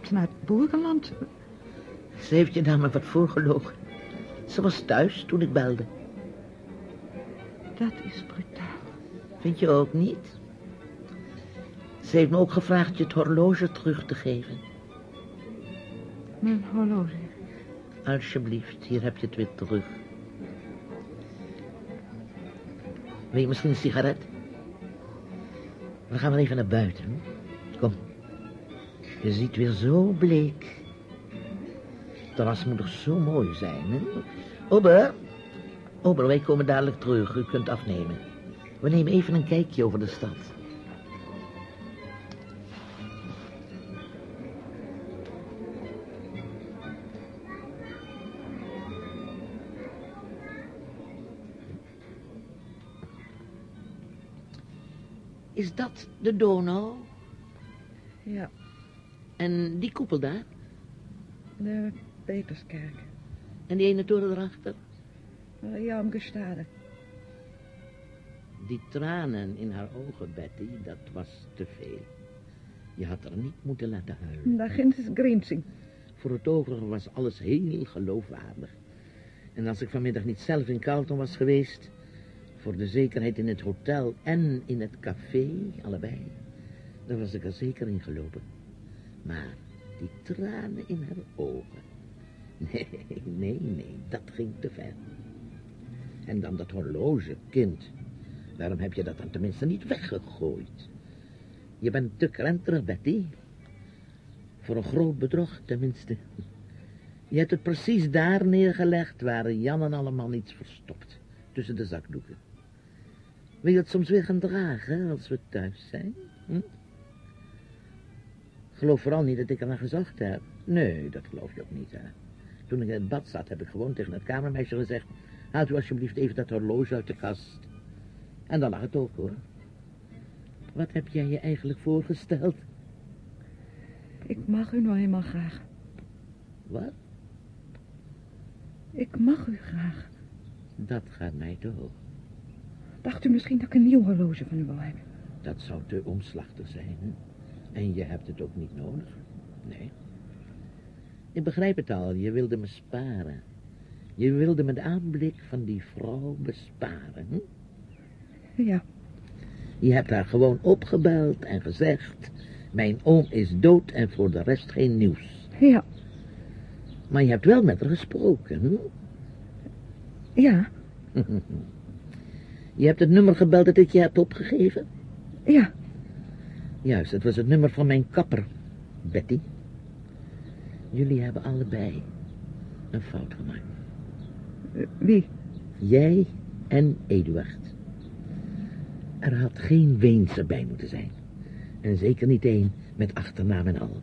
[SPEAKER 3] dat naar het boerenland...
[SPEAKER 2] Ze heeft je daar maar wat voorgelogen. Ze was thuis toen ik belde.
[SPEAKER 3] Dat is brutaal.
[SPEAKER 2] Vind je ook niet? Ze heeft me ook gevraagd je het horloge terug te geven.
[SPEAKER 3] Mijn horloge.
[SPEAKER 2] Alsjeblieft, hier heb je het weer terug. Wil je misschien een sigaret? Dan gaan we even naar buiten. Kom. Je ziet weer zo bleek. Terras moet toch zo mooi zijn, hè? Ober. Ober, wij komen dadelijk terug. U kunt afnemen. We nemen even een kijkje over de stad. Is dat de Donau?
[SPEAKER 3] Ja,
[SPEAKER 2] En die koepel daar?
[SPEAKER 3] de Peterskerk.
[SPEAKER 2] En die ene toren erachter?
[SPEAKER 3] Ja, om gestade.
[SPEAKER 2] Die tranen in haar ogen, Betty, dat was te veel. Je had haar niet moeten laten huilen.
[SPEAKER 3] Daar ginds is Greensing.
[SPEAKER 2] Voor het overige was alles heel geloofwaardig. En als ik vanmiddag niet zelf in Carlton was geweest... voor de zekerheid in het hotel en in het café, allebei... dan was ik er zeker in gelopen. Maar die tranen in haar ogen... Nee, nee, nee, dat ging te ver. En dan dat horloge, kind. Waarom heb je dat dan tenminste niet weggegooid? Je bent te krenterig, Betty. Voor een groot bedrog, tenminste. Je hebt het precies daar neergelegd waar Jan en allemaal iets verstopt. Tussen de zakdoeken. Wil je het soms weer gaan dragen als we thuis zijn? Hm? Geloof vooral niet dat ik er naar gezocht heb. Nee, dat geloof je ook niet, hè. Toen ik in het bad zat, heb ik gewoon tegen het kamermeisje gezegd... Haalt u alsjeblieft even dat horloge uit de kast. En dan lag het ook, hoor. Wat heb jij je eigenlijk voorgesteld?
[SPEAKER 3] Ik mag u nou helemaal graag.
[SPEAKER 2] Wat?
[SPEAKER 3] Ik mag u graag.
[SPEAKER 2] Dat gaat mij te hoog.
[SPEAKER 3] Dacht u misschien dat ik een nieuw horloge van u wil hebben?
[SPEAKER 2] Dat zou te omslachtig zijn. En je hebt het ook niet nodig. Nee. Ik begrijp het al, je wilde me sparen. Je wilde me de aanblik van die vrouw besparen. Hm?
[SPEAKER 3] Ja,
[SPEAKER 2] Je hebt haar gewoon opgebeld en gezegd... mijn oom is dood en voor de rest geen nieuws.
[SPEAKER 3] ja,
[SPEAKER 2] Maar je hebt wel met haar gesproken. Hm?
[SPEAKER 3] ja, <laughs>
[SPEAKER 2] Je hebt het nummer gebeld dat ik je heb opgegeven?
[SPEAKER 3] ja.
[SPEAKER 2] Juist, het was het nummer van mijn kapper, Betty. Jullie hebben allebei een fout gemaakt.
[SPEAKER 3] Eh, Wie?
[SPEAKER 2] Jij en Eduard. Er had geen Weense bij moeten zijn. En zeker niet één met achternaam en al.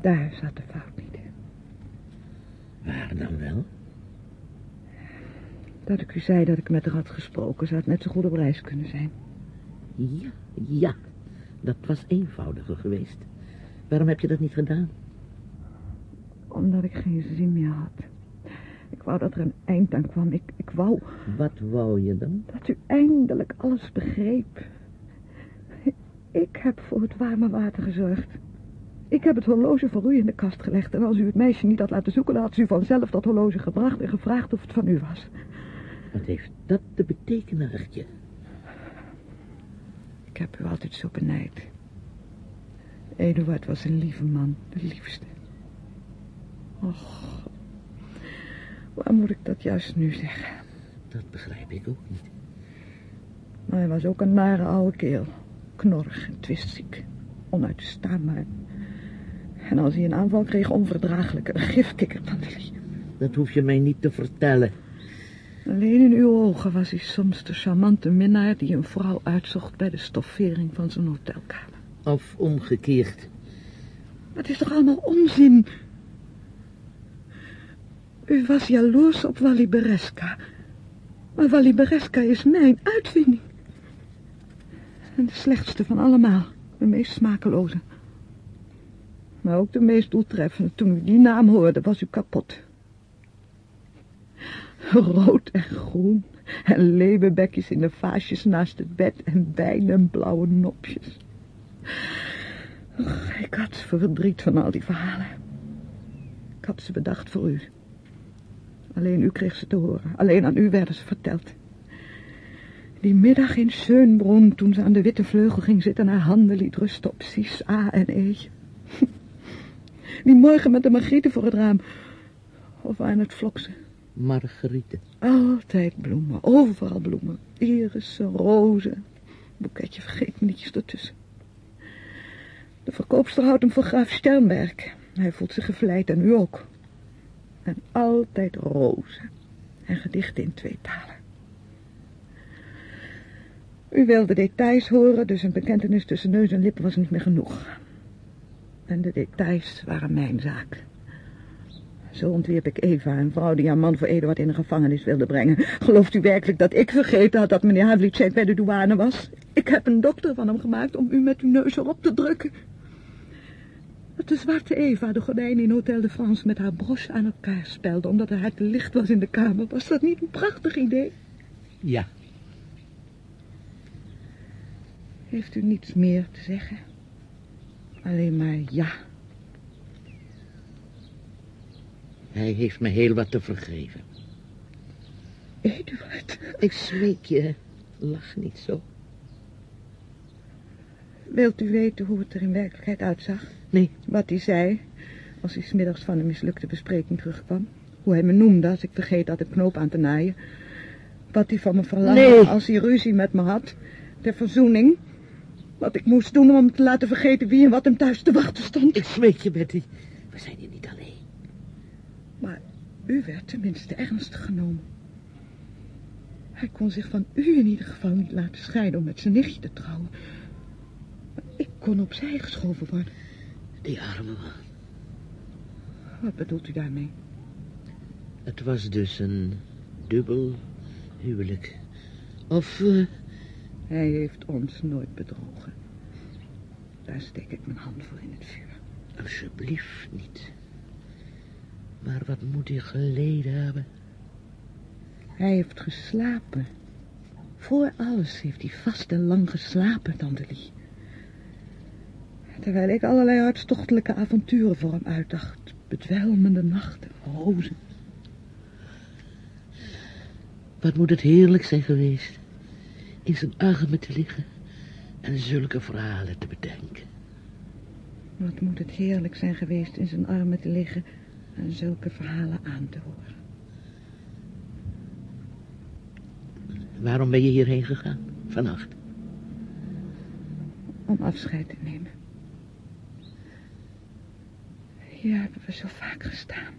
[SPEAKER 3] Daar zat de fout niet.
[SPEAKER 2] Waar dan wel?
[SPEAKER 3] Dat ik u zei dat ik met haar had gesproken, zou het net zo goed op reis kunnen zijn.
[SPEAKER 2] Ja, ja. Dat was eenvoudiger geweest. Waarom heb je dat niet gedaan?
[SPEAKER 3] Omdat ik geen zin meer had. Ik wou dat er een eind aan kwam. Ik, ik wou
[SPEAKER 2] Wat wou je dan?
[SPEAKER 3] dat u eindelijk alles begreep. Ik heb voor het warme water gezorgd. Ik heb het horloge voor u in de kast gelegd. En als u het meisje niet had laten zoeken, dan had u vanzelf dat horloge gebracht en gevraagd of het van u was.
[SPEAKER 2] Wat heeft dat te betekenen?
[SPEAKER 3] Ik heb u altijd zo benijd. Eduard was een lieve man, de liefste. Och, waar moet ik dat juist nu zeggen?
[SPEAKER 2] Dat begrijp ik ook niet.
[SPEAKER 3] Maar hij was ook een nare oude keel. Knorrig en twistziek. Onuit te staan, maar En als hij een aanval kreeg, onverdraaglijke, een gifkikker, Lie.
[SPEAKER 2] Dat hoef je mij niet te vertellen.
[SPEAKER 3] Alleen in uw ogen was hij soms de charmante minnaar die een vrouw uitzocht bij de stoffering van zijn hotelkamer.
[SPEAKER 2] Of omgekeerd.
[SPEAKER 3] Het is toch allemaal onzin? U was jaloers op Wally Bereska. Maar Wally Bereska is mijn uitvinding. En de slechtste van allemaal. De meest smakeloze. Maar ook de meest doeltreffende. Toen u die naam hoorde, was u kapot. Rood en groen. En leeuwenbekjes in de vaasjes naast het bed. En bijna blauwe nopjes. Ik had verdriet van al die verhalen. Ik had ze bedacht voor u. Alleen u kreeg ze te horen. Alleen aan u werden ze verteld. Die middag in Schönbrunn, toen ze aan de witte vleugel ging zitten... haar handen liet rusten op Cis, A en E. <laughs> Die morgen met de margrieten voor het raam. Of aan het vloksen.
[SPEAKER 2] Margrieten.
[SPEAKER 3] Altijd bloemen, overal bloemen. Irissen, rozen, boeketje vergeetmenietjes ertussen. De verkoopster houdt hem voor graaf Sternberg. Hij voelt zich gevleid en u ook. En altijd rozen en gedichten in twee talen. U wilde details horen, dus een bekentenis tussen neus en lippen was niet meer genoeg. En de details waren mijn zaak. Zo ontwierp ik Eva, een vrouw die haar man voor Eduard in de gevangenis wilde brengen. Gelooft u werkelijk dat ik vergeten had dat meneer Havlicek bij de douane was? Ik heb een dokter van hem gemaakt om u met uw neus erop te drukken. Dat de zwarte Eva de gordijnen in Hotel de France met haar broche aan elkaar spelde, omdat er te licht was in de kamer. Was dat niet een prachtig idee?
[SPEAKER 2] Ja.
[SPEAKER 3] Heeft u niets meer te zeggen? Alleen maar ja.
[SPEAKER 2] Hij heeft me heel wat te vergeven.
[SPEAKER 3] Eduard,
[SPEAKER 2] Ik smeek je, lach niet zo.
[SPEAKER 3] wilt u weten hoe het er in werkelijkheid uitzag?
[SPEAKER 2] Nee,
[SPEAKER 3] Wat hij zei, als hij smiddags van een mislukte bespreking terugkwam. Hoe hij me noemde als ik vergeet had een knoop aan te naaien. Wat hij van me verlangde
[SPEAKER 2] Nee.
[SPEAKER 3] als hij ruzie met me had. De verzoening. Wat ik moest doen om hem te laten vergeten wie en wat hem thuis te wachten stond.
[SPEAKER 2] ik smeek je, Betty. We zijn hier niet
[SPEAKER 3] u werd tenminste ernstig genomen. Hij kon zich van u in ieder geval niet laten scheiden om met zijn nichtje te trouwen. Maar ik kon opzij geschoven worden.
[SPEAKER 2] Die arme man.
[SPEAKER 3] Wat bedoelt u daarmee?
[SPEAKER 2] Het was dus een dubbel huwelijk. Of, eh,
[SPEAKER 3] Hij heeft ons nooit bedrogen. Daar steek ik mijn hand voor in het vuur.
[SPEAKER 2] alsjeblieft niet. Maar wat moet hij geleden hebben?
[SPEAKER 3] Hij heeft geslapen. Voor alles heeft hij vast en lang geslapen, tante Lie. Terwijl ik allerlei hartstochtelijke avonturen voor hem uitdacht. Bedwelmende nachten, rozen.
[SPEAKER 2] Wat moet het heerlijk zijn geweest. In zijn armen te liggen en zulke verhalen te bedenken.
[SPEAKER 3] Wat moet het heerlijk zijn geweest in zijn armen te liggen en zulke verhalen aan te horen.
[SPEAKER 2] Waarom ben je hierheen gegaan? Vannacht.
[SPEAKER 3] Om afscheid te nemen. Hier hebben we zo vaak gestaan.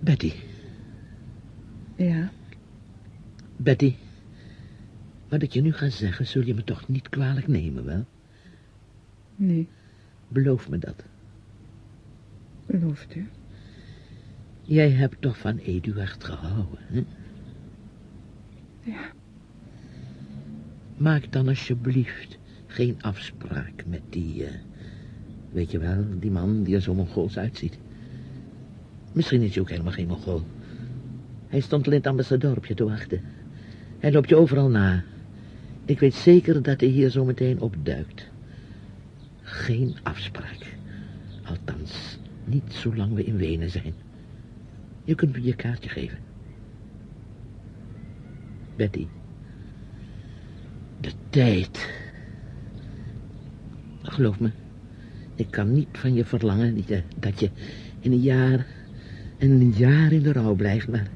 [SPEAKER 2] Betty,
[SPEAKER 3] Ja,
[SPEAKER 2] Betty. Wat ik je nu ga zeggen, zul je me toch niet kwalijk nemen, wel?
[SPEAKER 3] nee,
[SPEAKER 2] Beloof me dat.
[SPEAKER 3] belooft u.
[SPEAKER 2] Jij hebt toch van Eduard gehouden, hè?
[SPEAKER 3] Ja,
[SPEAKER 2] Maak dan alsjeblieft geen afspraak met die, eh, weet je wel, die man die er zo Mongools uitziet. Misschien is hij ook helemaal geen Mongool. Hij stond al in het ambassador op je te wachten. Hij loopt je overal na. Ik weet zeker dat hij hier zo meteen opduikt. Geen afspraak. Althans, niet zolang we in Wenen zijn. Je kunt me je kaartje geven. Betty. De tijd. Geloof me, ik kan niet van je verlangen dat je, in een jaar en een jaar in de rouw blijft, maar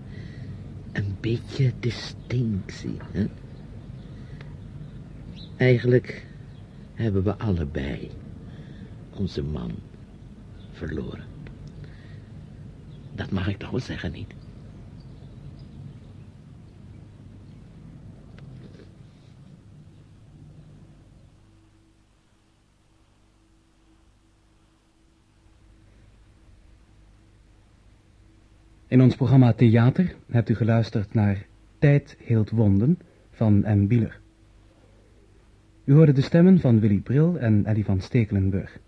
[SPEAKER 2] een beetje distinctie. Hè? Eigenlijk hebben we allebei onze man verloren. Dat mag ik toch wel zeggen, niet?
[SPEAKER 1] In ons programma Theater hebt u geluisterd naar Tijd heelt wonden van M. Bieler. U hoorde de stemmen van Willy Bril en Ellie van Stekelenburg.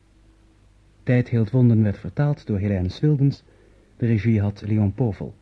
[SPEAKER 1] Tijd heelt wonden werd vertaald door Helene Swildens, de regie had Leon Povel.